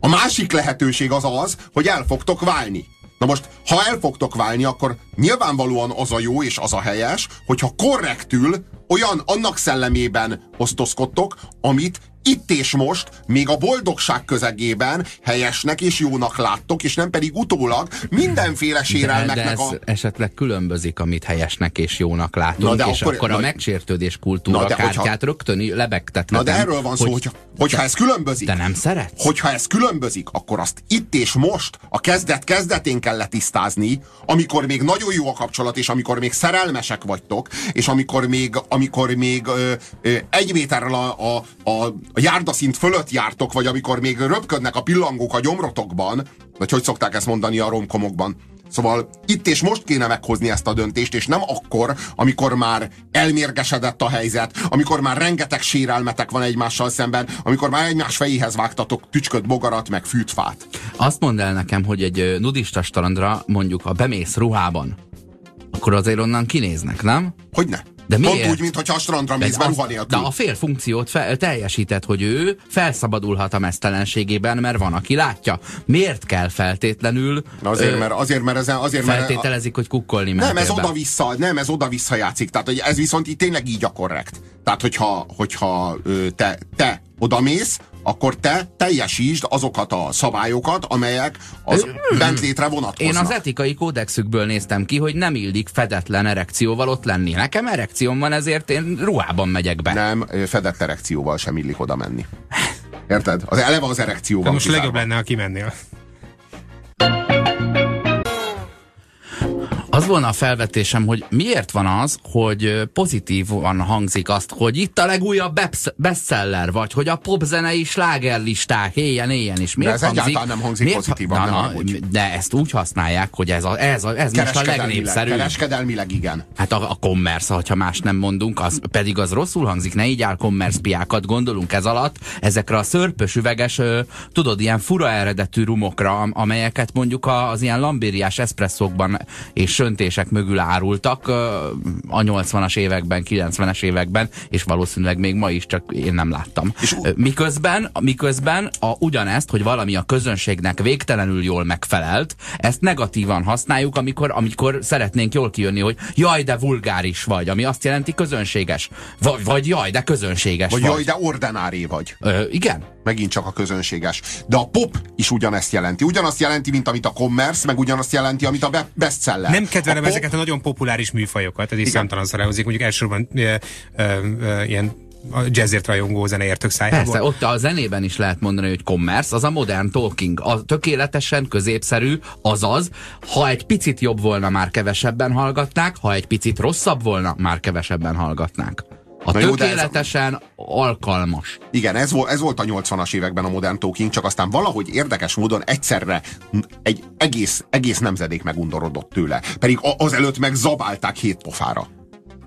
A másik lehetőség az az, hogy el fogtok válni. Na most, ha el fogtok válni, akkor nyilvánvalóan az a jó és az a helyes, hogyha korrektül olyan annak szellemében osztozkodtok, amit itt és most, még a boldogság közegében helyesnek és jónak láttok, és nem pedig utólag mindenféle De, de sérelmeknek ez a... esetleg különbözik, amit helyesnek és jónak látunk, Na de és akkor- akkor, a na- megsértődés kultúra Na de hogyha- kártyát rögtön lebegtetnek. Na de erről van szó, hogy, hogyha ez különbözik, Te nem szeretsz? hogyha ez különbözik, akkor azt itt és most, a kezdet kezdetén kell letisztázni, amikor még nagyon jó a kapcsolat, és amikor még szerelmesek vagytok, és amikor még, amikor még ö, ö, egy méterrel a, a, a, a járdaszint fölött jártok, vagy amikor még röpködnek a pillangók a gyomrotokban, vagy hogy szokták ezt mondani a romkomokban. Szóval itt és most kéne meghozni ezt a döntést, és nem akkor, amikor már elmérgesedett a helyzet, amikor már rengeteg sérelmetek van egymással szemben, amikor már egymás fejéhez vágtatok tücsköt, bogarat, meg fűtfát. Azt mondd el nekem, hogy egy nudista strandra mondjuk a bemész ruhában, akkor azért onnan kinéznek, nem? Hogy De Pont miért? úgy, mintha a strandra mész be de a fél funkciót fel, teljesített, hogy ő felszabadulhat a mesztelenségében, mert van, aki látja. Miért kell feltétlenül Na azért, ö, mert, azért, mert ezen, azért, mert feltételezik, hogy kukkolni Nem, ez oda-vissza, nem, ez oda-vissza játszik. Tehát, hogy ez viszont így tényleg így a korrekt. Tehát, hogyha, hogyha ö, te, odamész, akkor te teljesítsd azokat a szabályokat, amelyek az bentlétre vonatkoznak. Én az etikai kódexükből néztem ki, hogy nem illik fedetlen erekcióval ott lenni. Nekem erekcióm van, ezért én ruhában megyek be. Nem, fedett erekcióval sem illik oda menni. Érted? Az eleve az erekció van most legjobb lenne, ha kimennél. Az volna a felvetésem, hogy miért van az, hogy pozitívan hangzik azt, hogy itt a legújabb bestseller, vagy hogy a popzenei slágerlisták éljen-éljen is. Miért de ez hangzik, nem hangzik miért, pozitívan. Na, na, de ezt úgy használják, hogy ez, a, ez, a, ez most a legnépszerűbb. Kereskedelmileg igen. Hát a, a commerce, ha más nem mondunk, az pedig az rosszul hangzik, ne így áll commerce piákat gondolunk ez alatt, ezekre a szörpös üveges, tudod, ilyen fura eredetű rumokra, amelyeket mondjuk az ilyen lambériás eszpresszókban és söntések mögül árultak a 80-as években, 90-es években, és valószínűleg még ma is, csak én nem láttam. És miközben, miközben a, ugyanezt, hogy valami a közönségnek végtelenül jól megfelelt, ezt negatívan használjuk, amikor, amikor szeretnénk jól kijönni, hogy jaj, de vulgáris vagy, ami azt jelenti közönséges. Vagy, vagy jaj, de közönséges vagy. Vagy jaj, de ordenáré vagy. Ö, igen. Megint csak a közönséges. De a pop is ugyanezt jelenti. Ugyanazt jelenti, mint amit a commerce, meg ugyanazt jelenti, amit a bestseller. Nem kedvelem a pop... ezeket a nagyon populáris műfajokat, ez is számtalan szarályozik. Mondjuk elsősorban e, e, e, ilyen a jazzért rajongó zeneértők szájából. Persze, ott a zenében is lehet mondani, hogy commerce, az a modern talking, a tökéletesen középszerű, azaz, ha egy picit jobb volna, már kevesebben hallgatnák, ha egy picit rosszabb volna, már kevesebben hallgatnák. A Na tökéletesen ez... alkalmas. Igen, ez, volt, ez volt a 80-as években a Modern Talking, csak aztán valahogy érdekes módon egyszerre egy egész, egész nemzedék megundorodott tőle. Pedig azelőtt meg zabálták hét pofára.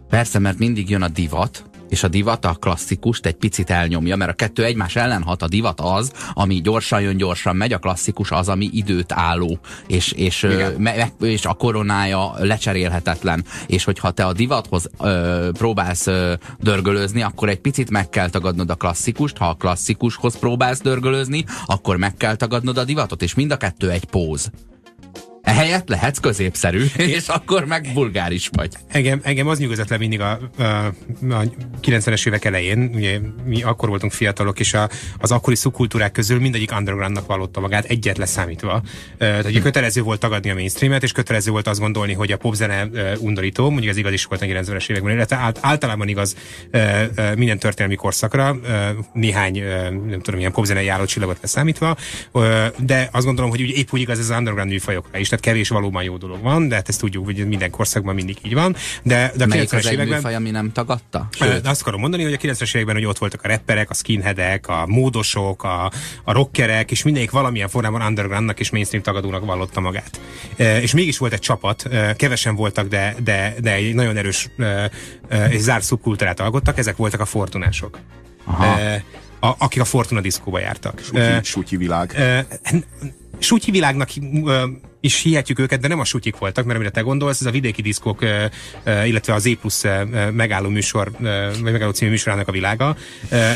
Persze, mert mindig jön a divat, és a divat a klasszikust egy picit elnyomja, mert a kettő egymás ellen hat. A divat az, ami gyorsan jön, gyorsan megy, a klasszikus az, ami időt álló, és, és, me, és a koronája lecserélhetetlen. És hogyha te a divathoz ö, próbálsz ö, dörgölözni, akkor egy picit meg kell tagadnod a klasszikust, ha a klasszikushoz próbálsz dörgölözni, akkor meg kell tagadnod a divatot, és mind a kettő egy póz. Ehelyett lehetsz középszerű, [LAUGHS] és akkor meg vulgáris vagy. Engem, engem az nyugodott le mindig a, a, a 90-es évek elején, ugye mi akkor voltunk fiatalok, és a, az akkori szubkultúrák közül mindegyik undergroundnak vallotta magát, egyet leszámítva. Tehát kötelező volt tagadni a mainstreamet, és kötelező volt azt gondolni, hogy a popzene undorító, mondjuk ez igaz is volt a 90-es években, illetve át, általában igaz minden történelmi korszakra, néhány, nem tudom, ilyen popzenei álló csillagot leszámítva, de azt gondolom, hogy ugye épp úgy igaz ez az underground műfajokra is tehát kevés valóban jó dolog van, de hát ezt tudjuk, hogy minden korszakban mindig így van. De, de a 90-es években... Műfaj, ami nem tagadta? Sőt. Azt akarom mondani, hogy a 90-es években hogy ott voltak a rapperek, a skinheadek, a módosok, a, a rockerek, és mindegyik valamilyen formában undergroundnak és mainstream tagadónak vallotta magát. És mégis volt egy csapat, kevesen voltak, de, de, de egy nagyon erős és zárt szubkultúrát alkottak, ezek voltak a fortunások. Aha. E, a, akik a Fortuna diszkóba jártak. Sutyi, sutyi világ. Sutyi világnak is hihetjük őket, de nem a sutyik voltak, mert amire te gondolsz, ez a vidéki diszkok, illetve az E plusz megálló műsor, vagy megálló című műsorának a világa,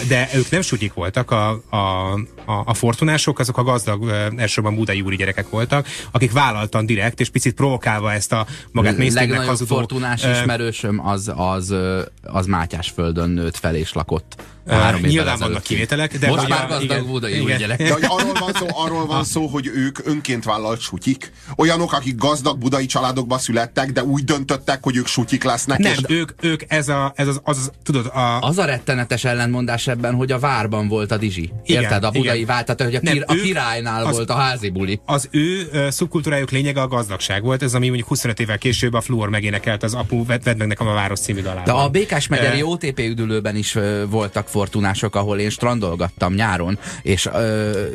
de ők nem sutyik voltak, a, a, a, a fortunások, azok a gazdag, elsősorban budai úri gyerekek voltak, akik vállaltan direkt, és picit provokálva ezt a magát mainstreamnek hazudó... fortunás ismerősöm az, az, az Mátyás földön nőtt fel és lakott. Három Nyilván vannak kivételek, de most már gazdag budai új gyerek. De arról van szó, arról van szó, hogy ők önként vállalt sutyik. Olyanok, akik gazdag budai családokba születtek, de úgy döntöttek, hogy ők sutyik lesznek. Nem, és... ők, ők ez, a, ez az, az, az, tudod, a... Az a rettenetes ellenmondás ebben, hogy a várban volt a Dizsi. Igen, Érted? A budai vár, tehát hogy a, kir, Nem, a királynál az, volt a házi buli. Az ő uh, szubkultúrájuk lényege a gazdagság volt, ez ami mondjuk 25 évvel később a Fluor megénekelt az apu vedd meg nekem a város című dalában. De a Békás megyeri uh, OTP üdülőben is uh, voltak fortunások, ahol én strandolgattam nyáron, és uh,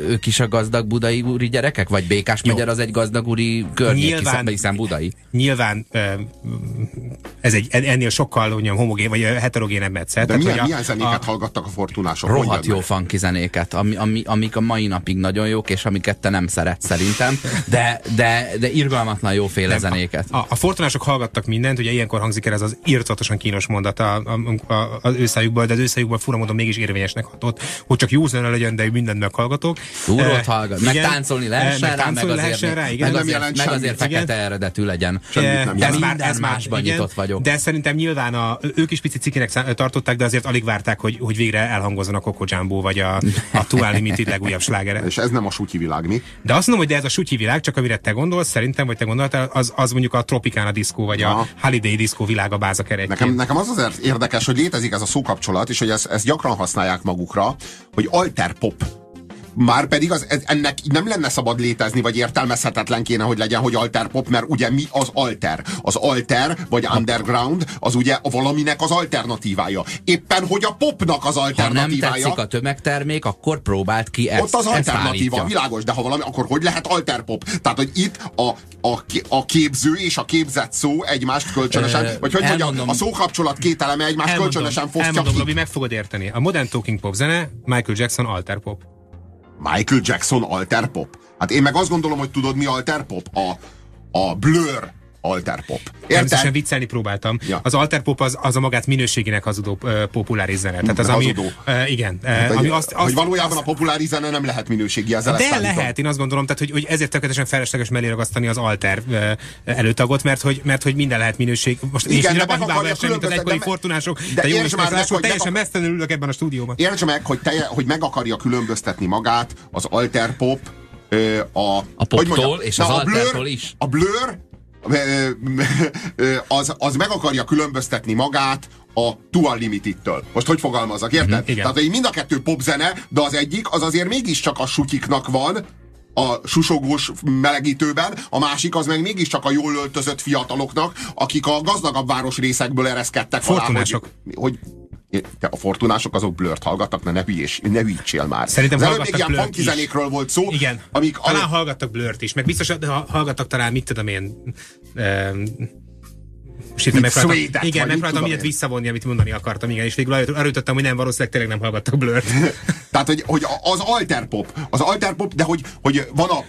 ők is a gazdag budai úri gyerekek? Vagy Békás megyer az egy gazdag úri környék, nyilván, hiszen, hiszen budai? Nyilván ez egy ennél sokkal mondjam, homogén, vagy heterogénebb egyszer. De milyen, a, milyen zenéket a, hallgattak a fortunások? Rohadt jó funky zenéket, ami, ami, amik a mai napig nagyon jók, és amiket te nem szeretsz szerintem, de, de, de irgalmatlan jóféle nem, zenéket. A, a, a fortunások hallgattak mindent, ugye ilyenkor hangzik el ez az írtatosan kínos mondat a, a, a, az őszájukból, de az őszájukból fura módon mégis érvényesnek hatott, hogy csak jó zene legyen, de mindent meghallgatok. Túrót hallgat, meg táncolni lehessen rá, meg azért, rá, igen. Meg azért, meg azért fekete eredetű legyen. ez már, ez másban nyitott vagyok. De szerintem nyilván a, ők is picit cikinek tartották, de azért alig várták, hogy, hogy végre elhangozzon a Coco Jumbo, vagy a, a Tuál Limited legújabb slágere. És ez nem a sutyi világ, mi? De azt mondom, hogy de ez a sutyi világ, csak amire te gondolsz, szerintem, vagy te gondoltál, az, az mondjuk a Tropicana diszkó, vagy a Holiday diszkó világa báza Nekem, nekem az azért érdekes, hogy létezik ez a szókapcsolat, és hogy ezt, ezt gyakran használják magukra, hogy alter pop Már pedig az, ez, ennek nem lenne szabad létezni, vagy értelmezhetetlen kéne, hogy legyen, hogy alterpop, mert ugye mi az alter? Az alter, vagy underground, az ugye a valaminek az alternatívája. Éppen, hogy a popnak az Ha alternatívája. nem tetszik a tömegtermék, akkor próbált ki ezt. Ott az alternatíva, világos, de ha valami, akkor hogy lehet alterpop? Tehát, hogy itt a, a, a képző és a képzett szó egymást kölcsönösen, Ö, vagy hogy mondjam, elmondom. a szókapcsolat két eleme egymást kölcsönösen fosztja elmondom ki. Robi, meg fogod érteni. A Modern Talking Pop zene, Michael Jackson alter pop. Michael Jackson alterpop? Hát én meg azt gondolom, hogy tudod mi alterpop? A, a Blur alterpop. Természetesen viccelni próbáltam. Ja. Az alterpop az, az a magát minőségének hazudó ö, populáris zene. Tehát az, ami, Hazudó. ö, igen. ö, Hát, ami hogy, azt, hogy azt, valójában a populáris zene nem lehet minőségi, ezzel de ezt lehet, én azt gondolom, tehát, hogy, hogy ezért tökéletesen felesleges mellé ragasztani az alter ö, előtagot, mert hogy, mert hogy minden lehet minőség. Most Igen, én is akarja esem, mint az egykori de- fortunások, de de jó értsd is már meg, hogy teljesen mesztelenül ülök ebben a stúdióban. Érts meg, hogy, te, hogy meg akarja különböztetni magát az alterpop a, a poptól és az a altertól is. A Blur az, az meg akarja különböztetni magát a Two Unlimited-től. Most hogy fogalmazok, érted? igen. Tehát hogy mind a kettő popzene, de az egyik az azért mégiscsak a sutyiknak van, a susogós melegítőben, a másik az meg mégiscsak a jól öltözött fiataloknak, akik a gazdagabb városrészekből ereszkedtek alá, Fortunások. Hogy, hogy te a fortunások azok blört hallgattak, ne, ne, hülyés, ne hülyítsél már. Szerintem Az előbb még hallgattak ilyen funky zenékről volt szó, Igen. amik talán a, hallgattak Blurt is, meg biztos ha- hallgattak talán, mit tudom én, um, most itt megpróbáltam, igen, megpróbáltam én. visszavonni, amit mondani akartam, igen, és végül arra jutottam, hogy nem, valószínűleg tényleg nem hallgattak Blurt. [LAUGHS] Tehát, hogy, hogy az alterpop, az alterpop, de hogy, hogy van, a,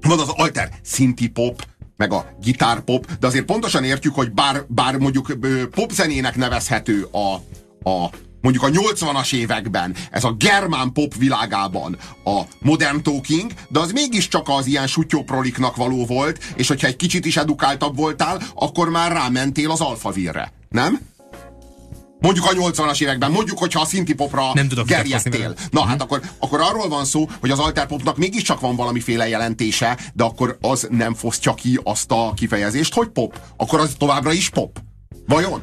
van az alter szinti pop, meg a gitárpop, de azért pontosan értjük, hogy bár, bár mondjuk popzenének nevezhető a, a mondjuk a 80-as években, ez a germán pop világában a modern talking, de az mégiscsak az ilyen sutyóproliknak való volt, és hogyha egy kicsit is edukáltabb voltál, akkor már rámentél az alfavírre, nem? Mondjuk a 80-as években, mondjuk, hogyha a szinti popra Nem tudok gerjedtél. Na Mhm. hát akkor, akkor arról van szó, hogy az alterpopnak mégiscsak van valamiféle jelentése, de akkor az nem fosztja ki azt a kifejezést, hogy pop. Akkor az továbbra is pop. Vajon?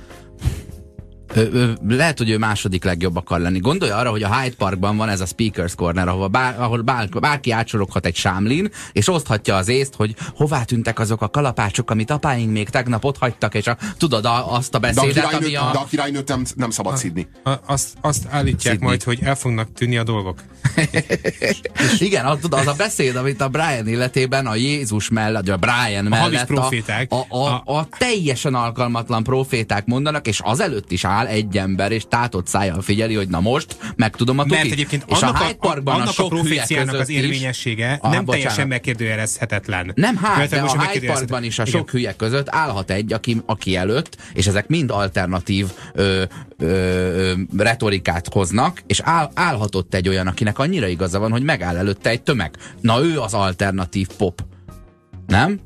Ö, ö, lehet, hogy ő második legjobb akar lenni. Gondolja arra, hogy a Hyde Parkban van ez a Speakers Corner, ahol, bár, ahol bár, bárki átsoroghat egy sámlin, és oszthatja az észt, hogy hová tűntek azok a kalapácsok, amit apáink még tegnap ott hagytak, és a, tudod a, azt a De a beszédet, ami a... de a királynőt nem, nem szabad szidni. A- Azt, azt állítják Sydney. majd, hogy el fognak tűnni a dolgok. Igen, az, az a beszéd, amit a Brian illetében a Jézus mellett, a Brian mellett a, proféták. a, a, a, teljesen alkalmatlan proféták mondanak, és azelőtt is áll egy ember, és tátott szájjal figyeli, hogy na most megtudom a Mert tukit. egyébként és annak a a, Hyde Parkban annak a a sok hülye proféciának az érvényessége is, Ah, nem bocsánat. teljesen megkérdőjelezhetetlen. Nem hát, de a Hyde. Parkban is a Igen. sok hülye között állhat egy, aki, aki előtt, és ezek mind alternatív ö, retorikát hoznak, és áll, állhatott egy olyan, akinek annyira igaza van, hogy megáll előtte egy tömeg. Na ő az alternatív pop. Nem?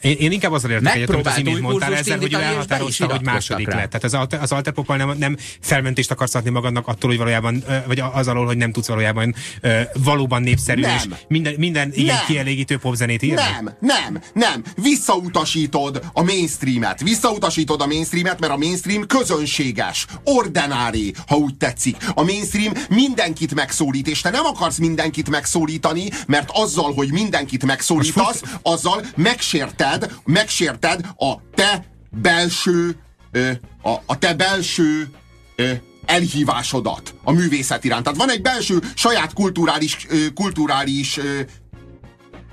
Én, én inkább azzal értek egyet, amit az imént mondtál ezzel, hogy ő elhatározta, hogy második rá. lett. Tehát az, alter, az alterpoppal nem, nem felmentést akarsz adni magadnak attól, hogy valójában, vagy az alól, hogy nem tudsz valójában valóban népszerű, Nem. és minden, minden ilyen kielégítő popzenét írni. Nem, nem, nem. Visszautasítod a mainstreamet. Visszautasítod a mainstreamet, mert a mainstream közönséges, ordinári, ha úgy tetszik. A mainstream mindenkit megszólít, és te nem akarsz mindenkit megszólítani, mert azzal, hogy mindenkit megszólítasz, azzal megsérted, megsérted a te belső, a, a te belső elhívásodat a művészet iránt. Tehát van egy belső saját kulturális, kulturális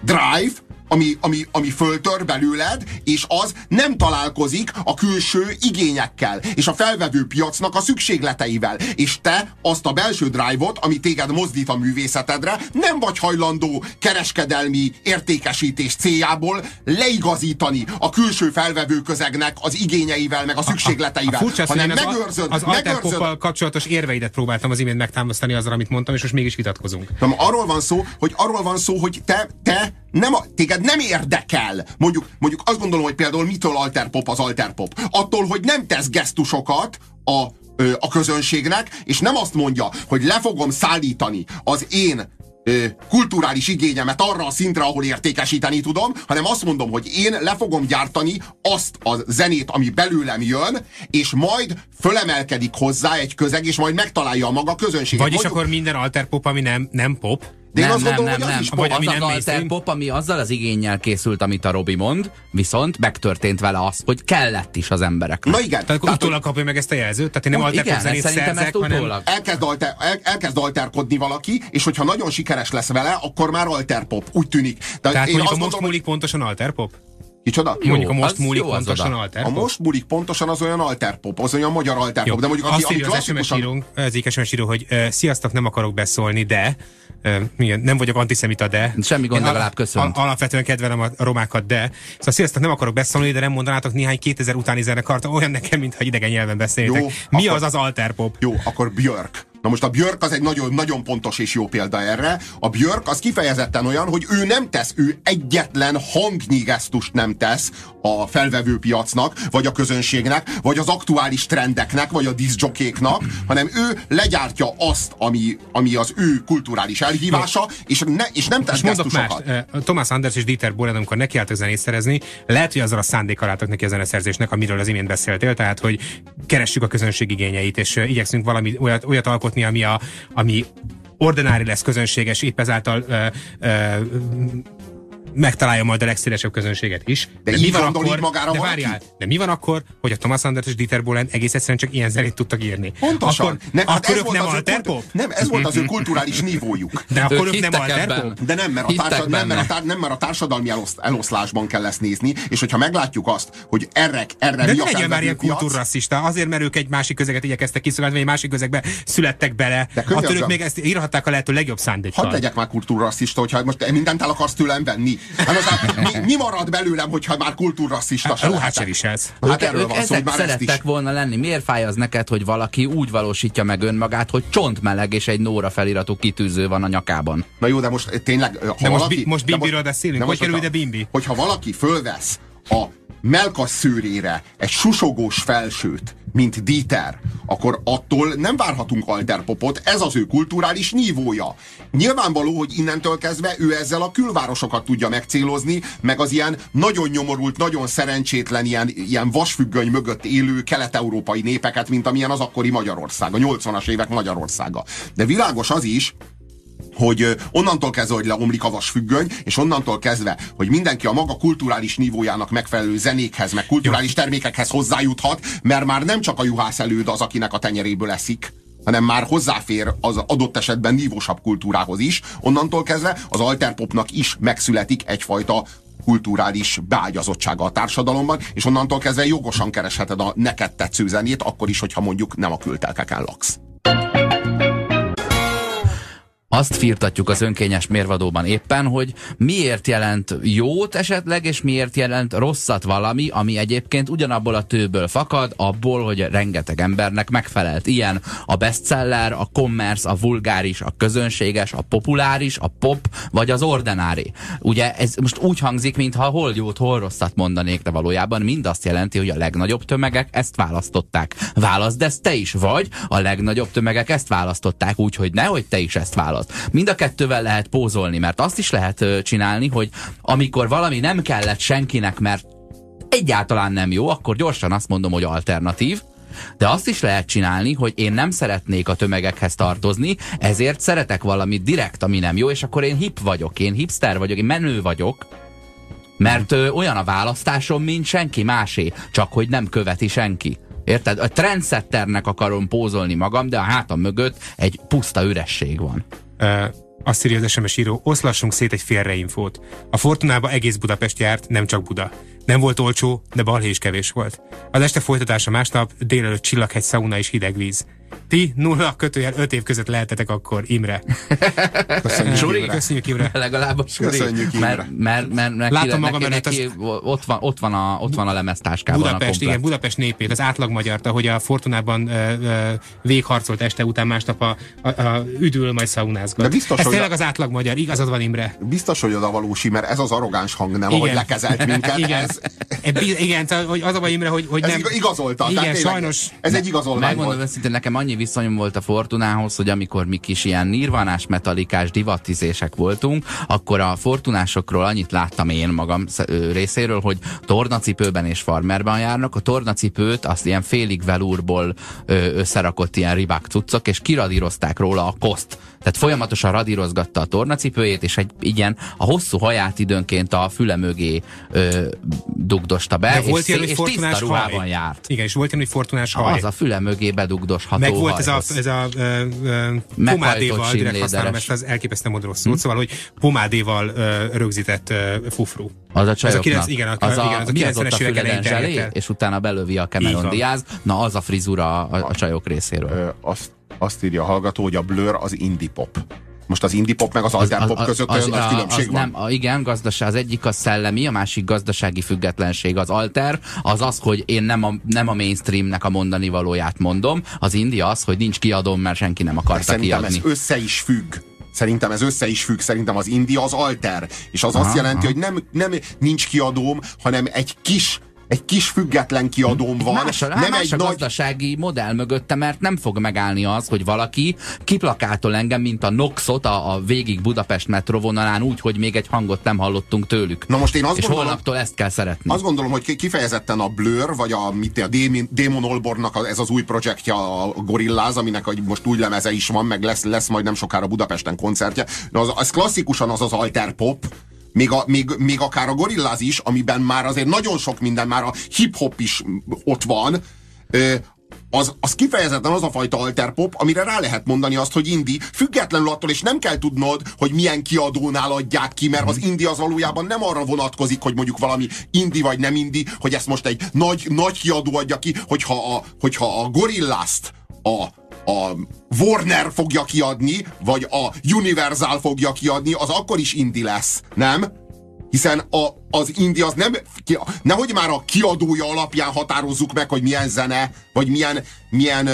drive, ami, ami, ami föltör belőled, és az nem találkozik a külső igényekkel, és a felvevő piacnak a szükségleteivel. És te azt a belső drive-ot, ami téged mozdít a művészetedre, nem vagy hajlandó kereskedelmi értékesítés céljából leigazítani a külső felvevő közegnek az igényeivel, meg a szükségleteivel, A az, hogy hanem az, megőrzöd, az megőrzöd alterpoppal kapcsolatos érveidet próbáltam az imént megtámasztani azzal, amit mondtam, és most mégis vitatkozunk. Nem, arról van szó, hogy arról van szó, hogy te, te nem, a, téged nem érdekel. Mondjuk, mondjuk azt gondolom, hogy például mitől alterpop az alterpop. Attól, hogy nem tesz gesztusokat a, ö, a közönségnek, és nem azt mondja, hogy le fogom szállítani az én ö, kulturális igényemet arra a szintre, ahol értékesíteni tudom, hanem azt mondom, hogy én le fogom gyártani azt a zenét, ami belőlem jön, és majd fölemelkedik hozzá egy közeg, és majd megtalálja a maga közönséget. Vagyis Mondjuk- akkor minden alterpop, ami nem, nem pop, De én nem, azt nem, gondolom, nem, hogy az nem. is Vagy pop. az ami az nem alter mainstream. pop, ami azzal az igényel készült, amit a Robi mond, viszont megtörtént vele az, hogy kellett is az embereknek. Na igen. Tehát akkor utólag kapja meg ezt a jelzőt? Tehát én nem alter igen, pop zenét szerintem szerzek, hanem... elkezd, alter, el, elkezd alterkodni valaki, és hogyha nagyon sikeres lesz vele, akkor már alterpop, úgy tűnik. De Tehát én mondjuk a azt most gondolom, múlik pontosan alter pop? hogy... Kicsoda? Jó, Mondjuk a most múlik jó, pontosan alter A most múlik pontosan az olyan alterpop, az olyan magyar alterpop, de mondjuk Azt aki, írja az SMS klasszikusan... írónk, az SMS író, hogy uh, sziasztok, nem akarok beszólni, de uh, igen, nem vagyok antiszemita, de Semmi gond, legalább köszönt. Al- alapvetően kedvelem a romákat, de szóval sziasztok, nem akarok beszólni, de nem mondanátok néhány 2000 utáni zenekart, olyan nekem, mintha idegen nyelven beszéltek. Jó, Mi akkor- az az alterpop? Jó, akkor Björk. Na most a Björk az egy nagyon, nagyon pontos és jó példa erre. A Björk az kifejezetten olyan, hogy ő nem tesz, ő egyetlen hangnyi gesztust nem tesz a felvevő piacnak, vagy a közönségnek, vagy az aktuális trendeknek, vagy a diszjokéknak, hanem ő legyártja azt, ami, ami az ő kulturális elhívása, és, ne, és nem tesz És gesztusokat. mást, eh, Thomas Anders és Dieter Bohlen, amikor nekiálltak zenét szerezni, lehet, hogy azzal a szándékkal álltak neki a zeneszerzésnek, amiről az imént beszéltél, tehát, hogy keressük a közönség igényeit, és eh, igyekszünk valami olyat, olyat alkotni, ami, a, ami ordinári lesz közönséges, épp ezáltal ö, ö, megtalálja majd a legszélesebb közönséget is. De így gondol így magára de várjál, de mi van akkor, hogy a Thomas Anders és Dieter Bohlen egész egyszerűen csak ilyen zenét tudtak írni? Pontosan. Akkor, nem, hát akkor ez ők volt nem az ő alterpop? kultu- Nem, ez volt az ő kulturális [LAUGHS] nívójuk. De akkor ők nem hittek alterpop? ebben. De nem, mert a, Hittek társa, nem, mert, a benne. tár, nem, mert a társadalmi elosz, eloszlásban kell ezt nézni, és hogyha meglátjuk azt, hogy erre, erre De mi a legyen már ilyen kultúrrasszista, azért, mert ők egy másik közeget igyekeztek kiszolgálni, vagy egy másik közegbe születtek bele. De. Attól ők még ezt írhatták a lehető legjobb szándékkal. Hadd legyek már kultúrrasszista, hogyha most mindent el akarsz tőlem venni. Hát aztán, mi, mi marad belőlem, hogyha már kultúrrasszista Hát, se lehetek? se viselsz. Hát ők, erről ők van szó, hogy már ezt is. szerettek volna lenni. Miért fáj az neked, hogy valaki úgy valósítja meg önmagát, hogy csontmeleg és egy Nóra feliratú kitűző van a nyakában? Na jó, de most eh, tényleg, ha De most valaki, Bi- most Bimbiről beszélünk? de Hogy most, kerül ide Bimbi? Hogyha valaki fölvesz a melkas szőrére egy susogós felsőt, mint Dieter, akkor attól nem várhatunk alterpopot, ez az ő kulturális nívója. Nyilvánvaló, hogy innentől kezdve ő ezzel a külvárosokat tudja megcélozni, meg az ilyen nagyon nyomorult, nagyon szerencsétlen, ilyen, ilyen vasfüggöny mögött élő kelet-európai népeket, mint amilyen az akkori Magyarország, a 80-as évek Magyarországa. De világos az is, hogy onnantól kezdve, hogy leomlik a vasfüggöny, és onnantól kezdve, hogy mindenki a maga kulturális nívójának megfelelő zenékhez, meg kulturális termékekhez hozzájuthat, mert már nem csak a juhász előd az, akinek a tenyeréből eszik, hanem már hozzáfér az adott esetben nívósabb kultúrához is, onnantól kezdve az alterpopnak is megszületik egyfajta kulturális beágyazottsága a társadalomban, és onnantól kezdve jogosan keresheted a neked tetsző zenét, akkor is, hogyha mondjuk nem a kültelkeken laksz. Azt firtatjuk az önkényes mérvadóban éppen, hogy miért jelent jót esetleg, és miért jelent rosszat valami, ami egyébként ugyanabból a tőből fakad, abból, hogy rengeteg embernek megfelelt. Ilyen a bestseller, a commerce, a vulgáris, a közönséges, a populáris, a pop, vagy az ordinári. Ugye ez most úgy hangzik, mintha hol jót, hol rosszat mondanék, de valójában mind azt jelenti, hogy a legnagyobb tömegek ezt választották. Válaszd ezt te is, vagy a legnagyobb tömegek ezt választották, úgyhogy nehogy te is ezt választ. Mind a kettővel lehet pózolni, mert azt is lehet csinálni, hogy amikor valami nem kellett senkinek, mert egyáltalán nem jó, akkor gyorsan azt mondom, hogy alternatív, de azt is lehet csinálni, hogy én nem szeretnék a tömegekhez tartozni, ezért szeretek valamit direkt, ami nem jó, és akkor én hip vagyok, én hipster vagyok, én menő vagyok, mert ö, olyan a választásom, mint senki másé, csak hogy nem követi senki. Érted? A trendsetternek akarom pózolni magam, de a hátam mögött egy puszta üresség van. Azt írja az SMS író, oszlassunk szét egy félreinfót. A Fortunába egész Budapest járt, nem csak Buda. Nem volt olcsó, de balhé is kevés volt. Az este folytatása másnap, délelőtt csillaghegy, szauna és hideg víz. Ti nulla kötőjel öt év között lehetetek akkor, Imre. [LAUGHS] Köszönjük, Zsuri, Imre. Köszönjük, Imre. [LAUGHS] Legalább a Suri. Köszönjük, Imre. mert, mert, mert neki, Látom neki, magam neki, ott, van, ott, van a, ott van a lemeztáskában a Budapest, komplet. igen, Budapest népét, az átlag magyart, ahogy a Fortunában ö, ö, végharcolt este után másnap a, a, a üdül, majd szaunázgat. De biztos, Ez hogy tényleg a- az átlag magyar, igazad van Imre. Biztos, hogy oda valósi, mert ez az arrogáns hang, nem, ahogy lekezelt [LAUGHS] minket. igen. Ez, E, igen, tehát, hogy az a baj, Imre, hogy, hogy ez nem... iga- igazolta. Igen, sajnos. Ez egy igazolvány Megmondom volt. őszintén, nekem annyi viszonyom volt a Fortunához, hogy amikor mi kis ilyen nirvanás metalikás divatizések voltunk, akkor a Fortunásokról annyit láttam én magam részéről, hogy tornacipőben és farmerben járnak. A tornacipőt azt ilyen félig velúrból összerakott ilyen ribák cuccok, és kiradírozták róla a koszt. Tehát folyamatosan radírozgatta a tornacipőjét, és egy ilyen a hosszú haját időnként a füle mögé ö, dugdosta be, De volt és, ilyen, és tiszta ruhában haj. járt. Igen, és volt ilyen, hogy fortunás haj. Az a füle mögé bedugdosható Meg volt ez a, ez a ö, ö, pomádéval, direkt használom ezt az elképesztően modros szót, hm? szóval, hogy pomádéval ö, rögzített ö, fufru. Az a csajoknak. Az a, 9, igen, a, az a, igen, az a 90-es évek elején És utána belövi a Cameron Diaz. Na, az a frizura a, a csajok részéről. Ö, azt, azt írja a hallgató, hogy a Blur az indie pop. Most az indie pop meg az alter pop között az, olyan nagy különbség az van? Nem, igen, gazdaság, az egyik az szellemi, a másik gazdasági függetlenség. Az alter az az, hogy én nem a, nem a mainstreamnek a mondani valóját mondom. Az indie az, hogy nincs kiadom, mert senki nem akarta Szerintem kiadni. ez össze is függ. Szerintem ez össze is függ, szerintem az India az alter, és az aha, azt jelenti, aha. hogy nem, nem nincs kiadóm, hanem egy kis egy kis független kiadóm van. Más a, nem más egy a nagy... gazdasági modell mögötte, mert nem fog megállni az, hogy valaki kiplakátol engem, mint a Noxot a, a végig Budapest metrovonalán úgy, hogy még egy hangot nem hallottunk tőlük. Na most én azt És gondolom, holnaptól ezt kell szeretni. Azt gondolom, hogy kifejezetten a Blur, vagy a, mit, a Demon Olbornak ez az új projektja, a Gorillaz, aminek most új lemeze is van, meg lesz, lesz majd nem sokára Budapesten koncertje. Az, az klasszikusan az az alter pop, még, a, még, még akár a Gorillaz is, amiben már azért nagyon sok minden, már a hip-hop is ott van, az, az kifejezetten az a fajta alterpop, amire rá lehet mondani azt, hogy indi, függetlenül attól, és nem kell tudnod, hogy milyen kiadónál adják ki, mert az mhm. indi az valójában nem arra vonatkozik, hogy mondjuk valami indi vagy nem indi, hogy ezt most egy nagy, nagy kiadó adja ki, hogyha a, hogyha a Gorillaszt a a Warner fogja kiadni, vagy a Universal fogja kiadni, az akkor is indi lesz, nem? Hiszen a, az indi az nem, nehogy már a kiadója alapján határozzuk meg, hogy milyen zene, vagy milyen, milyen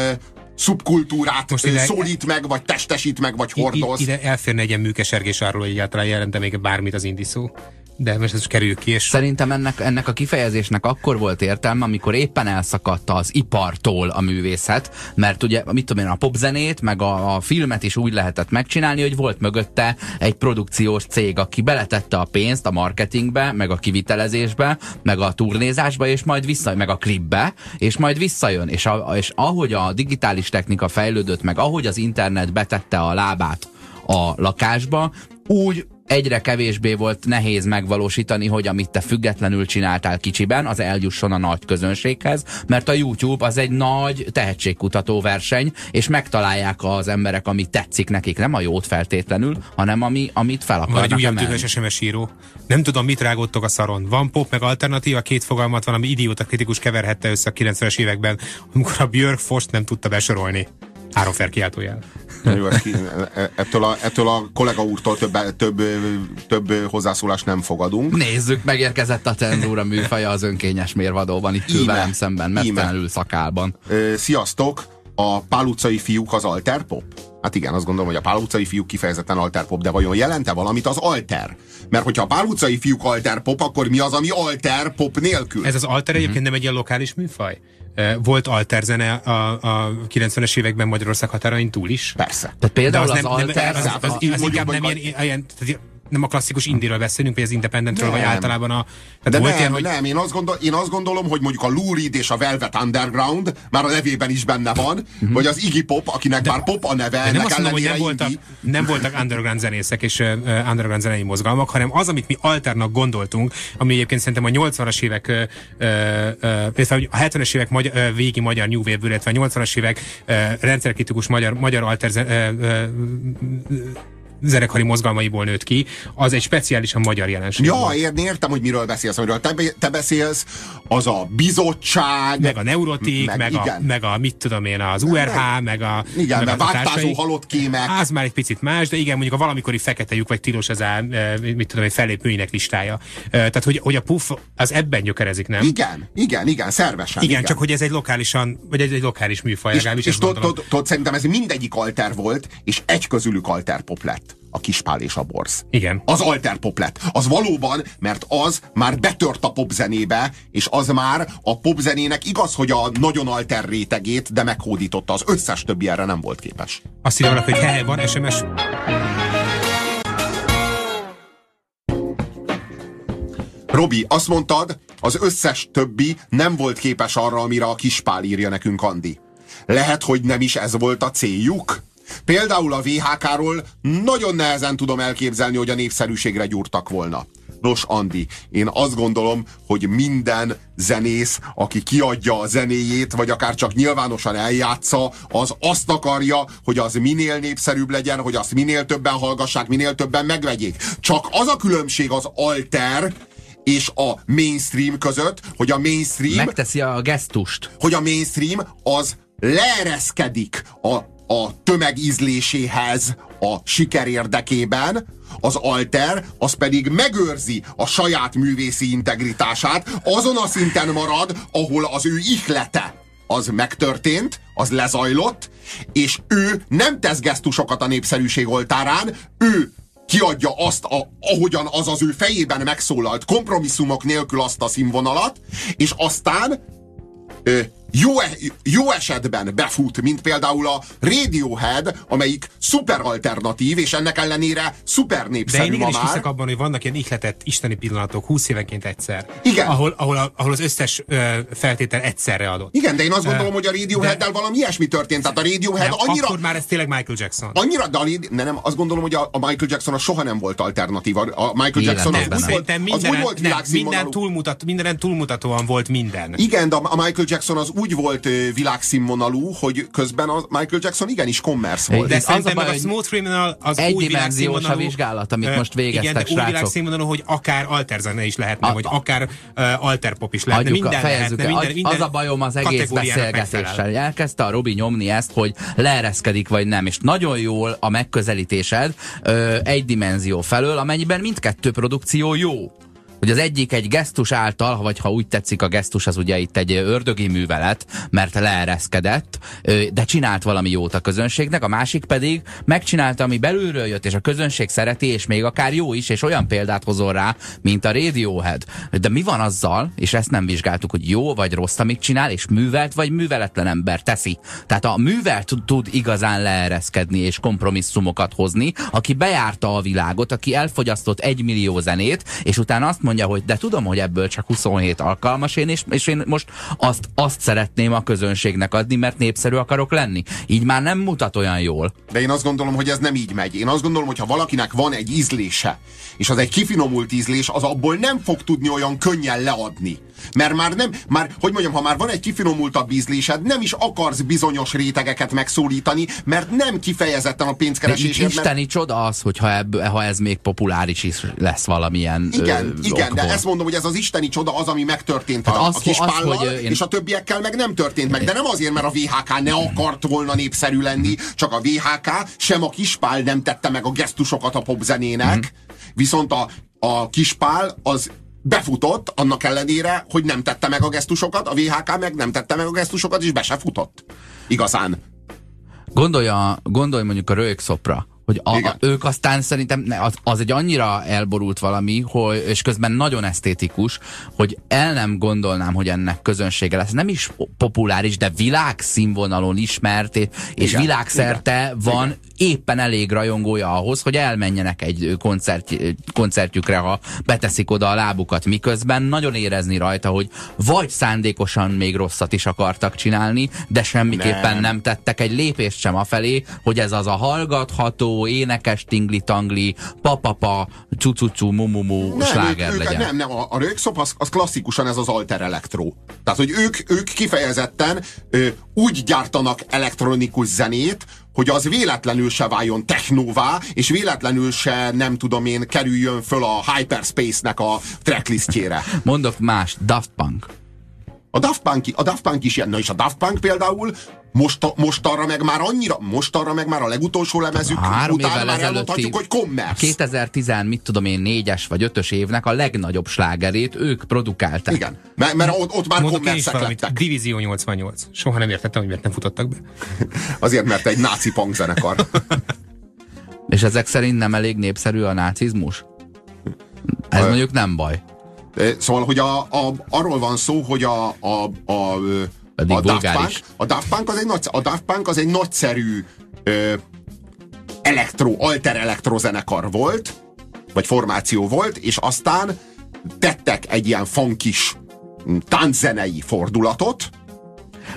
szubkultúrát Most ide, szólít meg, vagy testesít meg, vagy hordoz. Ide elférne egy ilyen műkesergés arról, hogy egyáltalán jelente még bármit az indi szó de most ez kerüljük ki. És... Szerintem ennek, ennek a kifejezésnek akkor volt értelme, amikor éppen elszakadta az ipartól a művészet, mert ugye, mit tudom én, a popzenét, meg a, a filmet is úgy lehetett megcsinálni, hogy volt mögötte egy produkciós cég, aki beletette a pénzt a marketingbe, meg a kivitelezésbe, meg a turnézásba, és majd vissza, meg a klipbe, és majd visszajön. És, a, és ahogy a digitális technika fejlődött, meg ahogy az internet betette a lábát a lakásba, úgy egyre kevésbé volt nehéz megvalósítani, hogy amit te függetlenül csináltál kicsiben, az eljusson a nagy közönséghez, mert a YouTube az egy nagy tehetségkutató verseny, és megtalálják az emberek, ami tetszik nekik, nem a jót feltétlenül, hanem ami, amit fel akarnak Vagy újabb dühös SMS író. Nem tudom, mit rágottok a szaron. Van pop meg alternatíva, két fogalmat van, ami idióta kritikus keverhette össze a 90-es években, amikor a Björk Fost nem tudta besorolni. Három felkiáltójel. Ettől, a, ettől a kollega úrtól több, több, több hozzászólást nem fogadunk. Nézzük, megérkezett a cenzúra műfaja az önkényes mérvadóban, itt ül velem szemben, mesztelenül szakálban. Sziasztok! A Pál utcai fiúk az alterpop? Hát igen, azt gondolom, hogy a Pál utcai fiúk kifejezetten alterpop, de vajon jelente valamit az alter? Mert hogyha a Pál utcai fiúk alterpop, akkor mi az, ami alter pop nélkül? Ez az alter egyébként mm-hmm. nem egy ilyen lokális műfaj? Volt alterzene a, a 90-es években Magyarország határain túl is? Persze. Tehát például az, az, az alter... Az, az, az, az, az, az inkább nem ilyen, ilyen nem a klasszikus indiről beszélünk, vagy az independentről, vagy általában a... De volt nem, ilyen, hogy... nem, én azt, gondol, én azt gondolom, hogy mondjuk a Lou Reed és a Velvet Underground már a nevében is benne van, uh-huh. vagy az Iggy Pop, akinek de, már pop a neve, de nem azt mondom, hogy nem voltak, nem voltak underground zenészek és uh, underground zenei mozgalmak, hanem az, amit mi alternak gondoltunk, ami egyébként szerintem a 80-as évek, uh, uh, a 70-es évek magyar, uh, végi magyar New Wave, illetve a 80-as évek uh, rendszerkritikus magyar, magyar alter uh, uh, zenekari mozgalmaiból nőtt ki, az egy speciálisan magyar jelenség. Ja, volt. érni, értem, hogy miről beszélsz, amiről te, te beszélsz, az a bizottság, meg a neurotik, meg, meg, a, meg a, mit tudom én, az URH, meg, meg a Igen, meg, meg vágtázó halott kémek. Az már egy picit más, de igen, mondjuk a valamikori fekete lyuk, vagy tilos ez a, e, mit tudom én, fellépőinek listája. E, tehát, hogy, hogy a puff az ebben gyökerezik, nem? Igen, igen, igen, szervesen. Igen, igen. csak hogy ez egy lokálisan, vagy egy, egy lokális műfaj, és, és tudod, szerintem ez mindegyik alter volt, és egy közülük alter pop lett. Lett a kispál és a borz. Igen. Az alterpop lett. Az valóban, mert az már betört a popzenébe, és az már a popzenének igaz, hogy a nagyon alter rétegét, de meghódította. Az összes többi erre nem volt képes. Azt írja hogy hehe, van SMS. Robi, azt mondtad, az összes többi nem volt képes arra, amire a kispál írja nekünk Andi. Lehet, hogy nem is ez volt a céljuk? Például a VHK-ról nagyon nehezen tudom elképzelni, hogy a népszerűségre gyúrtak volna. Nos, Andi, én azt gondolom, hogy minden zenész, aki kiadja a zenéjét, vagy akár csak nyilvánosan eljátsza, az azt akarja, hogy az minél népszerűbb legyen, hogy azt minél többen hallgassák, minél többen megvegyék. Csak az a különbség az alter és a mainstream között, hogy a mainstream... Megteszi a gesztust. Hogy a mainstream az leereszkedik a, a tömeg ízléséhez a siker érdekében, az alter, az pedig megőrzi a saját művészi integritását, azon a szinten marad, ahol az ő ihlete az megtörtént, az lezajlott, és ő nem tesz gesztusokat a népszerűség oltárán, ő kiadja azt, a, ahogyan az az ő fejében megszólalt, kompromisszumok nélkül azt a színvonalat, és aztán ö, jó, jó esetben befut, mint például a Radiohead, amelyik szuper alternatív, és ennek ellenére szuper népszerű De én igenis hiszek abban, hogy vannak ilyen ihletett isteni pillanatok 20 évenként egyszer. Igen. Ahol, ahol, a, ahol az összes ö, feltétel egyszerre adott. Igen, de én azt gondolom, Ö, hogy a Radiohead-del valami ilyesmi történt. Tehát a Radiohead Nem, annyira... Akkor már ez tényleg Michael Jackson. Annyira, de a ne, nem, azt gondolom, hogy a, a Michael Jackson az soha nem volt alternatív. A a Michael Jackson az úgy, nem. volt, az úgy minden, volt nem, minden túlmutat, mindenen túlmutatóan volt minden. Igen, de a Michael Jackson az úgy volt világszínvonalú, hogy közben a Michael Jackson igenis commerce volt. De az a szerintem meg a hogy Smooth Criminal az új a világszínvonalú. vizsgálat, amit most végeztek, Igen, de új srácok. világszínvonalú, hogy akár alterzene is lehetne, A- vagy akár uh, alterpop is lehetne. Hagyjuk, minden fejezzük lehetne, minden, Az- minden az a bajom az egész beszélgetéssel. Elkezdte a Robi nyomni ezt, hogy leereszkedik vagy nem, és nagyon jól a megközelítésed ö, egy dimenzió felől, amennyiben mindkettő produkció jó. Hogy az egyik egy gesztus által, vagy ha úgy tetszik, a gesztus az ugye itt egy ördögi művelet, mert leereszkedett, de csinált valami jót a közönségnek, a másik pedig megcsinálta, ami belülről jött, és a közönség szereti, és még akár jó is, és olyan példát hozol rá, mint a Radiohead. De mi van azzal, és ezt nem vizsgáltuk, hogy jó vagy rossz, amit csinál, és művelt vagy műveletlen ember teszi. Tehát a művelt tud igazán leereszkedni és kompromisszumokat hozni, aki bejárta a világot, aki elfogyasztott egy millió zenét, és utána azt mondja, hogy de tudom, hogy ebből csak 27 alkalmas én, és, és én most azt, azt szeretném a közönségnek adni, mert népszerű akarok lenni. Így már nem mutat olyan jól. De én azt gondolom, hogy ez nem így megy. Én azt gondolom, hogy ha valakinek van egy ízlése, és az egy kifinomult ízlés, az abból nem fog tudni olyan könnyen leadni. Mert már nem, már, hogy mondjam, ha már van egy kifinomultabb ízlésed, nem is akarsz bizonyos rétegeket megszólítani, mert nem kifejezetten a pénzkeresésért, mert isteni csoda az, hogyha ebből, ha ez még populáris is lesz valamilyen Igen, ö, igen, de okból. ezt mondom, hogy ez az isteni csoda az, ami megtörtént Hát a, az, a kis az, hogy, én- és a többiekkel meg nem történt meg. De nem azért, mert a VHK ne akart volna népszerű lenni, csak a VHK sem a kispál nem tette meg a gesztusokat a popzenének, Mhm. viszont a, a kispál az befutott, annak ellenére, hogy nem tette meg a gesztusokat, a VHK meg nem tette meg a gesztusokat, és be se futott. Igazán. Gondolja, gondolj mondjuk a rögszopra, hogy a, a, Igen. ők aztán szerintem az, az egy annyira elborult valami, hogy, és közben nagyon esztétikus, hogy el nem gondolnám, hogy ennek közönsége lesz. Nem is populáris, de világszínvonalon ismert, és Igen, világszerte van éppen elég rajongója ahhoz, hogy elmenjenek egy koncert, koncertjükre, ha beteszik oda a lábukat, miközben nagyon érezni rajta, hogy vagy szándékosan még rosszat is akartak csinálni, de semmiképpen nem, nem tettek egy lépést sem afelé, hogy ez az a hallgatható, énekes tingli-tangli, papapa, cucucu, mumumu Nem, sláger ők, ők, legyen. nem, nem, a, a rögszop az, az klasszikusan ez az alter elektro. Tehát, hogy ők, ők kifejezetten ö, úgy gyártanak elektronikus zenét, hogy az véletlenül se váljon technóvá, és véletlenül se, nem tudom én, kerüljön föl a Hyperspace-nek a tracklistjére. [LAUGHS] Mondok más, Daft Punk. A Daft Punk, a Daft Punk is ilyen. Na és a Daft Punk például most, most arra meg már annyira, most arra meg már a legutolsó lemezük Három után évvel már elmondhatjuk, hogy commerce. 2010, mit tudom én, négyes vagy ötös évnek a legnagyobb slágerét ők produkálták. Igen, mert, mert ott, ott már commerce lettek. Divízió 88. Soha nem értettem, hogy miért nem futottak be. [LAUGHS] Azért, mert egy náci punk zenekar. [LAUGHS] És ezek szerint nem elég népszerű a nácizmus? Ez mondjuk nem baj. Szóval, hogy a, a, arról van szó, hogy a, a, a, ö, Pedig a, Daft vulgáris. Punk, a, Daft Punk az egy nagy, a Daft Punk az egy nagyszerű ö, elektro, alter elektrozenekar volt, vagy formáció volt, és aztán tettek egy ilyen funkis mm, tánczenei fordulatot,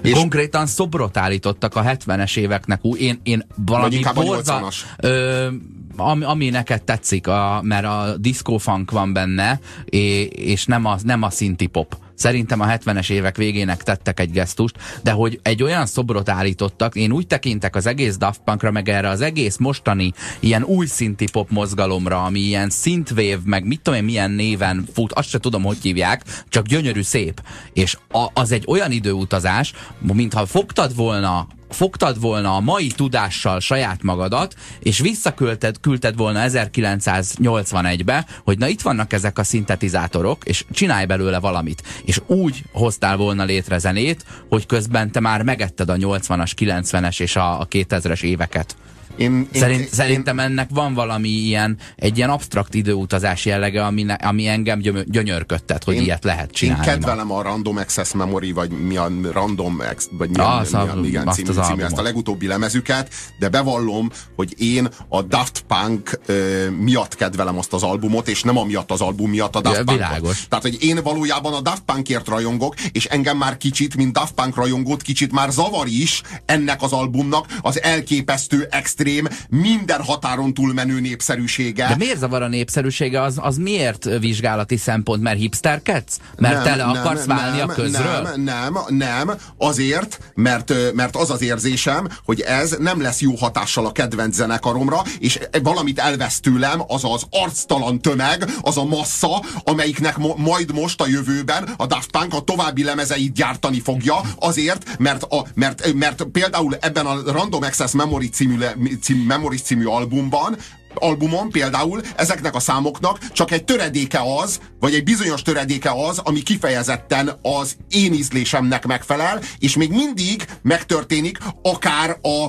És... Konkrétan szobrot állítottak a 70-es éveknek, ú, én, én valami borza- 80-as. ö, ami, ami neked tetszik, a, mert a disco funk van benne, és, és nem a, nem a szinti pop. Szerintem a 70-es évek végének tettek egy gesztust, de hogy egy olyan szobrot állítottak, én úgy tekintek az egész Daft Punkra, meg erre az egész mostani ilyen új szinti pop mozgalomra, ami ilyen synthwave, meg mit tudom én milyen néven fut, azt se tudom, hogy hívják, csak gyönyörű szép. És a, az egy olyan időutazás, mintha fogtad volna fogtad volna a mai tudással saját magadat, és visszaküldted küldted volna 1981-be, hogy na itt vannak ezek a szintetizátorok, és csinálj belőle valamit. És úgy hoztál volna létre zenét, hogy közben te már megetted a 80-as, 90-es és a, a 2000-es éveket. Én, én, Szerint, én, szerintem ennek van valami ilyen, egy ilyen absztrakt időutazás jellege, ami, ne, ami engem gyönyörködtet, hogy Én- ilyet lehet Én csinálni. ma. kedvelem a Random Access Memory, vagy mi a Random X, vagy mi a, Az mi a- igen, azt című, az című, ezt a legutóbbi lemezüket, de bevallom, hogy én a Daft Punk ö, miatt kedvelem azt az albumot, és nem amiatt az album miatt a Daft Ja, Punkot. világos. Tehát, hogy én valójában a Daft Punkért rajongok, és engem már kicsit, mint Daft Punk rajongót, kicsit már zavar is ennek az albumnak az elképesztő, extrém, minden határon túlmenő népszerűsége. De miért zavar a népszerűsége? Az, az miért vizsgálati szempont? Mert hipsterkedsz? Mert tele akarsz válni a közről? Nem, nem, nem, azért, mert, mert az az érzésem, hogy ez nem lesz jó hatással a kedvenc zenekaromra, és valamit elvesz tőlem az az arctalan tömeg, az a massza, amelyiknek mo- majd most a jövőben a Daft Punk a további lemezeit gyártani fogja, azért, mert, a, mert, mert például ebben a Random Access Memory című, le- cím, Memory című albumban albumon például ezeknek a számoknak csak egy töredéke az, vagy egy bizonyos töredéke az, ami kifejezetten az én ízlésemnek megfelel, és még mindig megtörténik akár a,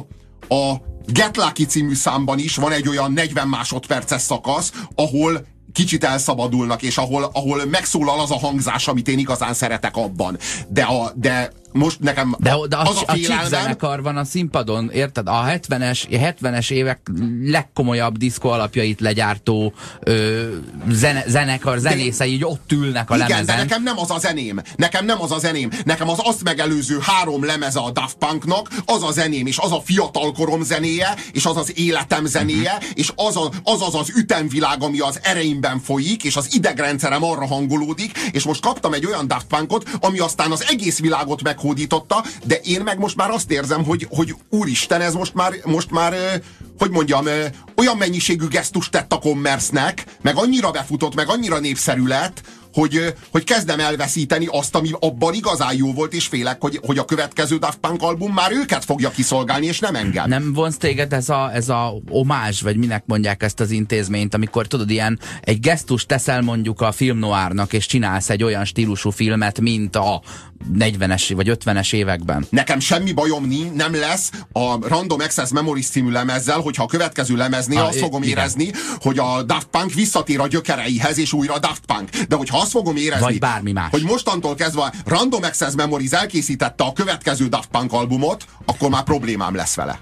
a Get Lucky című számban is van egy olyan 40 másodperces szakasz, ahol kicsit elszabadulnak, és ahol, ahol megszólal az a hangzás, amit én igazán szeretek abban. De, a, de most nekem De, de az a, a félelmem, zenekar van a színpadon, érted? A 70-es, 70-es évek legkomolyabb diszko alapjait legyártó ö, zene, zenekar, zenészei így ott ülnek a Igen, de lemezen. nekem nem az a zeném. Nekem nem az a zeném. Nekem az azt megelőző három lemeze a Daft Punknak, az a zeném, és az a fiatalkorom zenéje, és az az életem zenéje, és az, a, az az az ütemvilág, ami az ereimben folyik, és az idegrendszerem arra hangolódik, és most kaptam egy olyan Daft Punkot, ami aztán az egész világot meghódította, de én meg most már azt érzem, hogy, hogy úristen, ez most már, most már hogy mondjam, olyan mennyiségű gesztust tett a commerce meg annyira befutott, meg annyira népszerű lett, hogy, hogy kezdem elveszíteni azt, ami abban igazán jó volt, és félek, hogy, hogy a következő Daft Punk album már őket fogja kiszolgálni, és nem engem. Nem vonz téged ez a, ez a omázs, vagy minek mondják ezt az intézményt, amikor tudod, ilyen egy gesztus teszel mondjuk a film noárnak, és csinálsz egy olyan stílusú filmet, mint a 40-es vagy 50-es években. Nekem semmi bajom ni, nem lesz a Random Access Memories című lemezzel, hogyha a következő lemeznél Ha, azt fogom igen. érezni, hogy a Daft Punk visszatér a gyökereihez, és újra Daft Punk. De hogyha azt fogom érezni, Vagy bármi más. hogy mostantól kezdve Random Access Memories elkészítette a következő Daft Punk albumot, akkor már problémám lesz vele.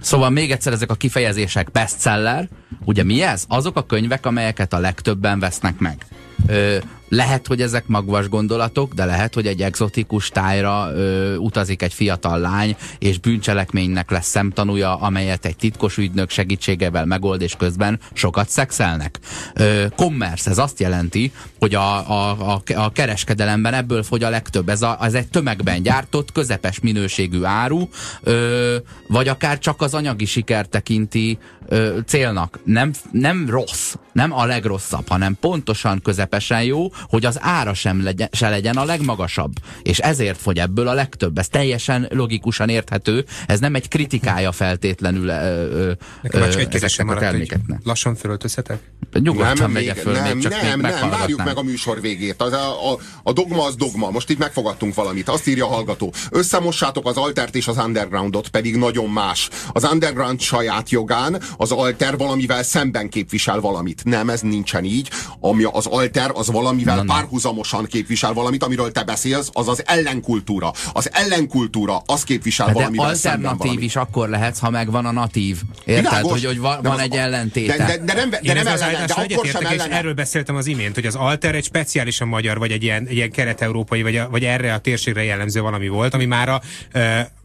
Szóval még egyszer ezek a kifejezések bestseller, ugye mi ez? Azok a könyvek, amelyeket a legtöbben vesznek meg. Ö, lehet, hogy ezek magvas gondolatok, de lehet, hogy egy exotikus tájra ö, utazik egy fiatal lány, és bűncselekménynek lesz szemtanúja, amelyet egy titkos ügynök segítségevel megold, és közben sokat szexelnek. Ö, commerce, ez azt jelenti, hogy a, a, a, a kereskedelemben ebből fogy a legtöbb. Ez, a, ez egy tömegben gyártott, közepes minőségű áru, ö, vagy akár csak az anyagi siker tekinti ö, célnak. Nem, nem rossz, nem a legrosszabb, hanem pontosan közepesen jó, hogy az ára sem legyen, se legyen a legmagasabb. És ezért fogy ebből a legtöbb. Ez teljesen logikusan érthető. Ez nem egy kritikája feltétlenül ö, ö, Nekem ö, egy ezeknek a termékeknek. lassan fölöltözhetek? Nyugodtan megye föl, nem, még csak nem, még nem, várjuk meg a műsor végét. Az a, a, a dogma az dogma. Most itt megfogadtunk valamit. Azt írja a hallgató. Összemossátok az altert és az undergroundot, pedig nagyon más. Az underground saját jogán, az alter valamivel szemben képvisel valamit. Nem, ez nincsen így. Ami az alter, az valamivel Na, na. párhuzamosan képvisel valamit, amiről te beszélsz, az az ellenkultúra. Az ellenkultúra, az képvisel De valamivel szemben alternatív valamit. is akkor lehetsz, ha megvan a natív. Érted? Világos, Hogy, hogy van, van egy ellentéte. De, de, de nem, de Én nem ellene, de akkor sem és ellene. erről beszéltem az imént, hogy az alter egy speciálisan magyar, vagy egy ilyen, egy ilyen kelet-európai, vagy, a, vagy erre a térségre jellemző valami volt, ami már a,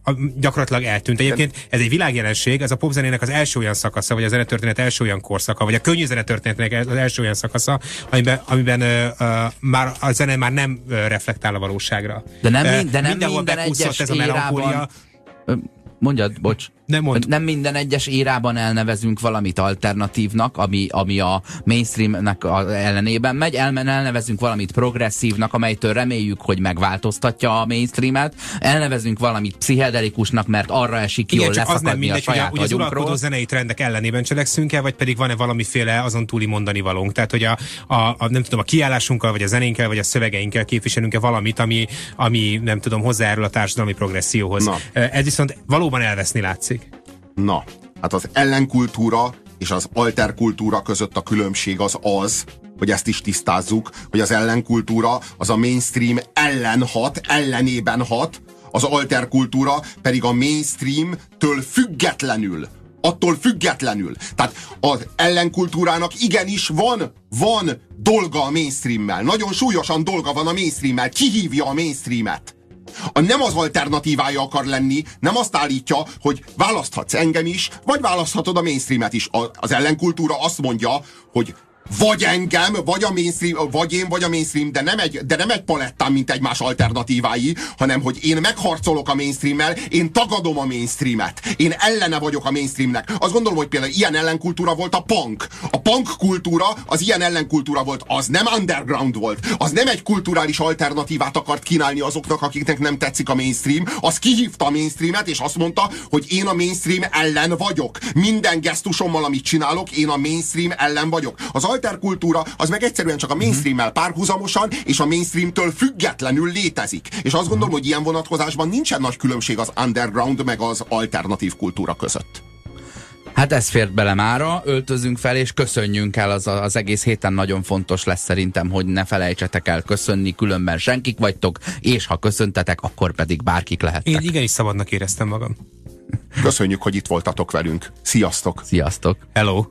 a, gyakorlatilag eltűnt. Egyébként ez egy világjelenség, ez a popzenének az első olyan szakasza, vagy a zenetörténet első olyan korszaka, vagy a könnyű zenetörténetnek az első olyan szakasza, amiben, amiben ö, ö, már a zene már nem reflektál a valóságra. De nem, mind, de nem mindenhol minden egyes ez a melankólia. Mondjad, bocs. Nem mondd. Nem minden egyes érában elnevezünk valamit alternatívnak, ami, ami a mainstreamnek a ellenében megy, elmen elnevezünk valamit progresszívnak, amelytől reméljük, hogy megváltoztatja a mainstreamet, elnevezünk valamit pszichedelikusnak, mert arra esik ki, csak az nem leszakadni a mindegy, hogy, a, saját hogy az uralkodó zenei trendek ellenében cselekszünk-e, vagy pedig van-e valamiféle azon túli mondani valónk. Tehát, hogy a, a, a, nem tudom, a kiállásunkkal, vagy a zenénkkel, vagy a szövegeinkkel képviselünk-e valamit, ami, ami nem tudom, hozzájárul a társadalmi progresszióhoz. Na. Ez viszont valóban elveszni látszik. Na, hát az ellenkultúra és az alterkultúra között a különbség az az, hogy ezt is tisztázzuk, hogy az ellenkultúra az a mainstream ellen hat, ellenében hat, az alterkultúra pedig a mainstreamtől függetlenül attól függetlenül. Tehát az ellenkultúrának igenis van, van dolga a mainstreammel. Nagyon súlyosan dolga van a mainstreammel. Kihívja a mainstreamet. A nem az alternatívája akar lenni, nem azt állítja, hogy választhatsz engem is, vagy választhatod a mainstreamet is. A, az ellenkultúra azt mondja, hogy vagy engem, vagy a mainstream, vagy én, vagy a mainstream, de nem egy, de nem egy palettán, mint egymás alternatívái, hanem hogy én megharcolok a mainstreammel, én tagadom a mainstreamet, én ellene vagyok a mainstreamnek. Azt gondolom, hogy például ilyen ellenkultúra volt a punk. A punk kultúra az ilyen ellenkultúra volt, az nem underground volt, az nem egy kulturális alternatívát akart kínálni azoknak, akiknek nem tetszik a mainstream, az kihívta a mainstreamet, és azt mondta, hogy én a mainstream ellen vagyok. Minden gesztusommal, amit csinálok, én a mainstream ellen vagyok. Az alterkultúra az meg egyszerűen csak a mainstreammel párhuzamosan és a mainstreamtől függetlenül létezik. És azt gondolom, hogy ilyen vonatkozásban nincsen nagy különbség az underground meg az alternatív kultúra között. Hát ez fért bele mára, öltözünk fel és köszönjünk el, az, az egész héten nagyon fontos lesz szerintem, hogy ne felejtsetek el köszönni, különben senkik vagytok, és ha köszöntetek, akkor pedig bárkik lehettek. Én igenis szabadnak éreztem magam. Köszönjük, hogy itt voltatok velünk. Sziasztok! Sziasztok! Hello!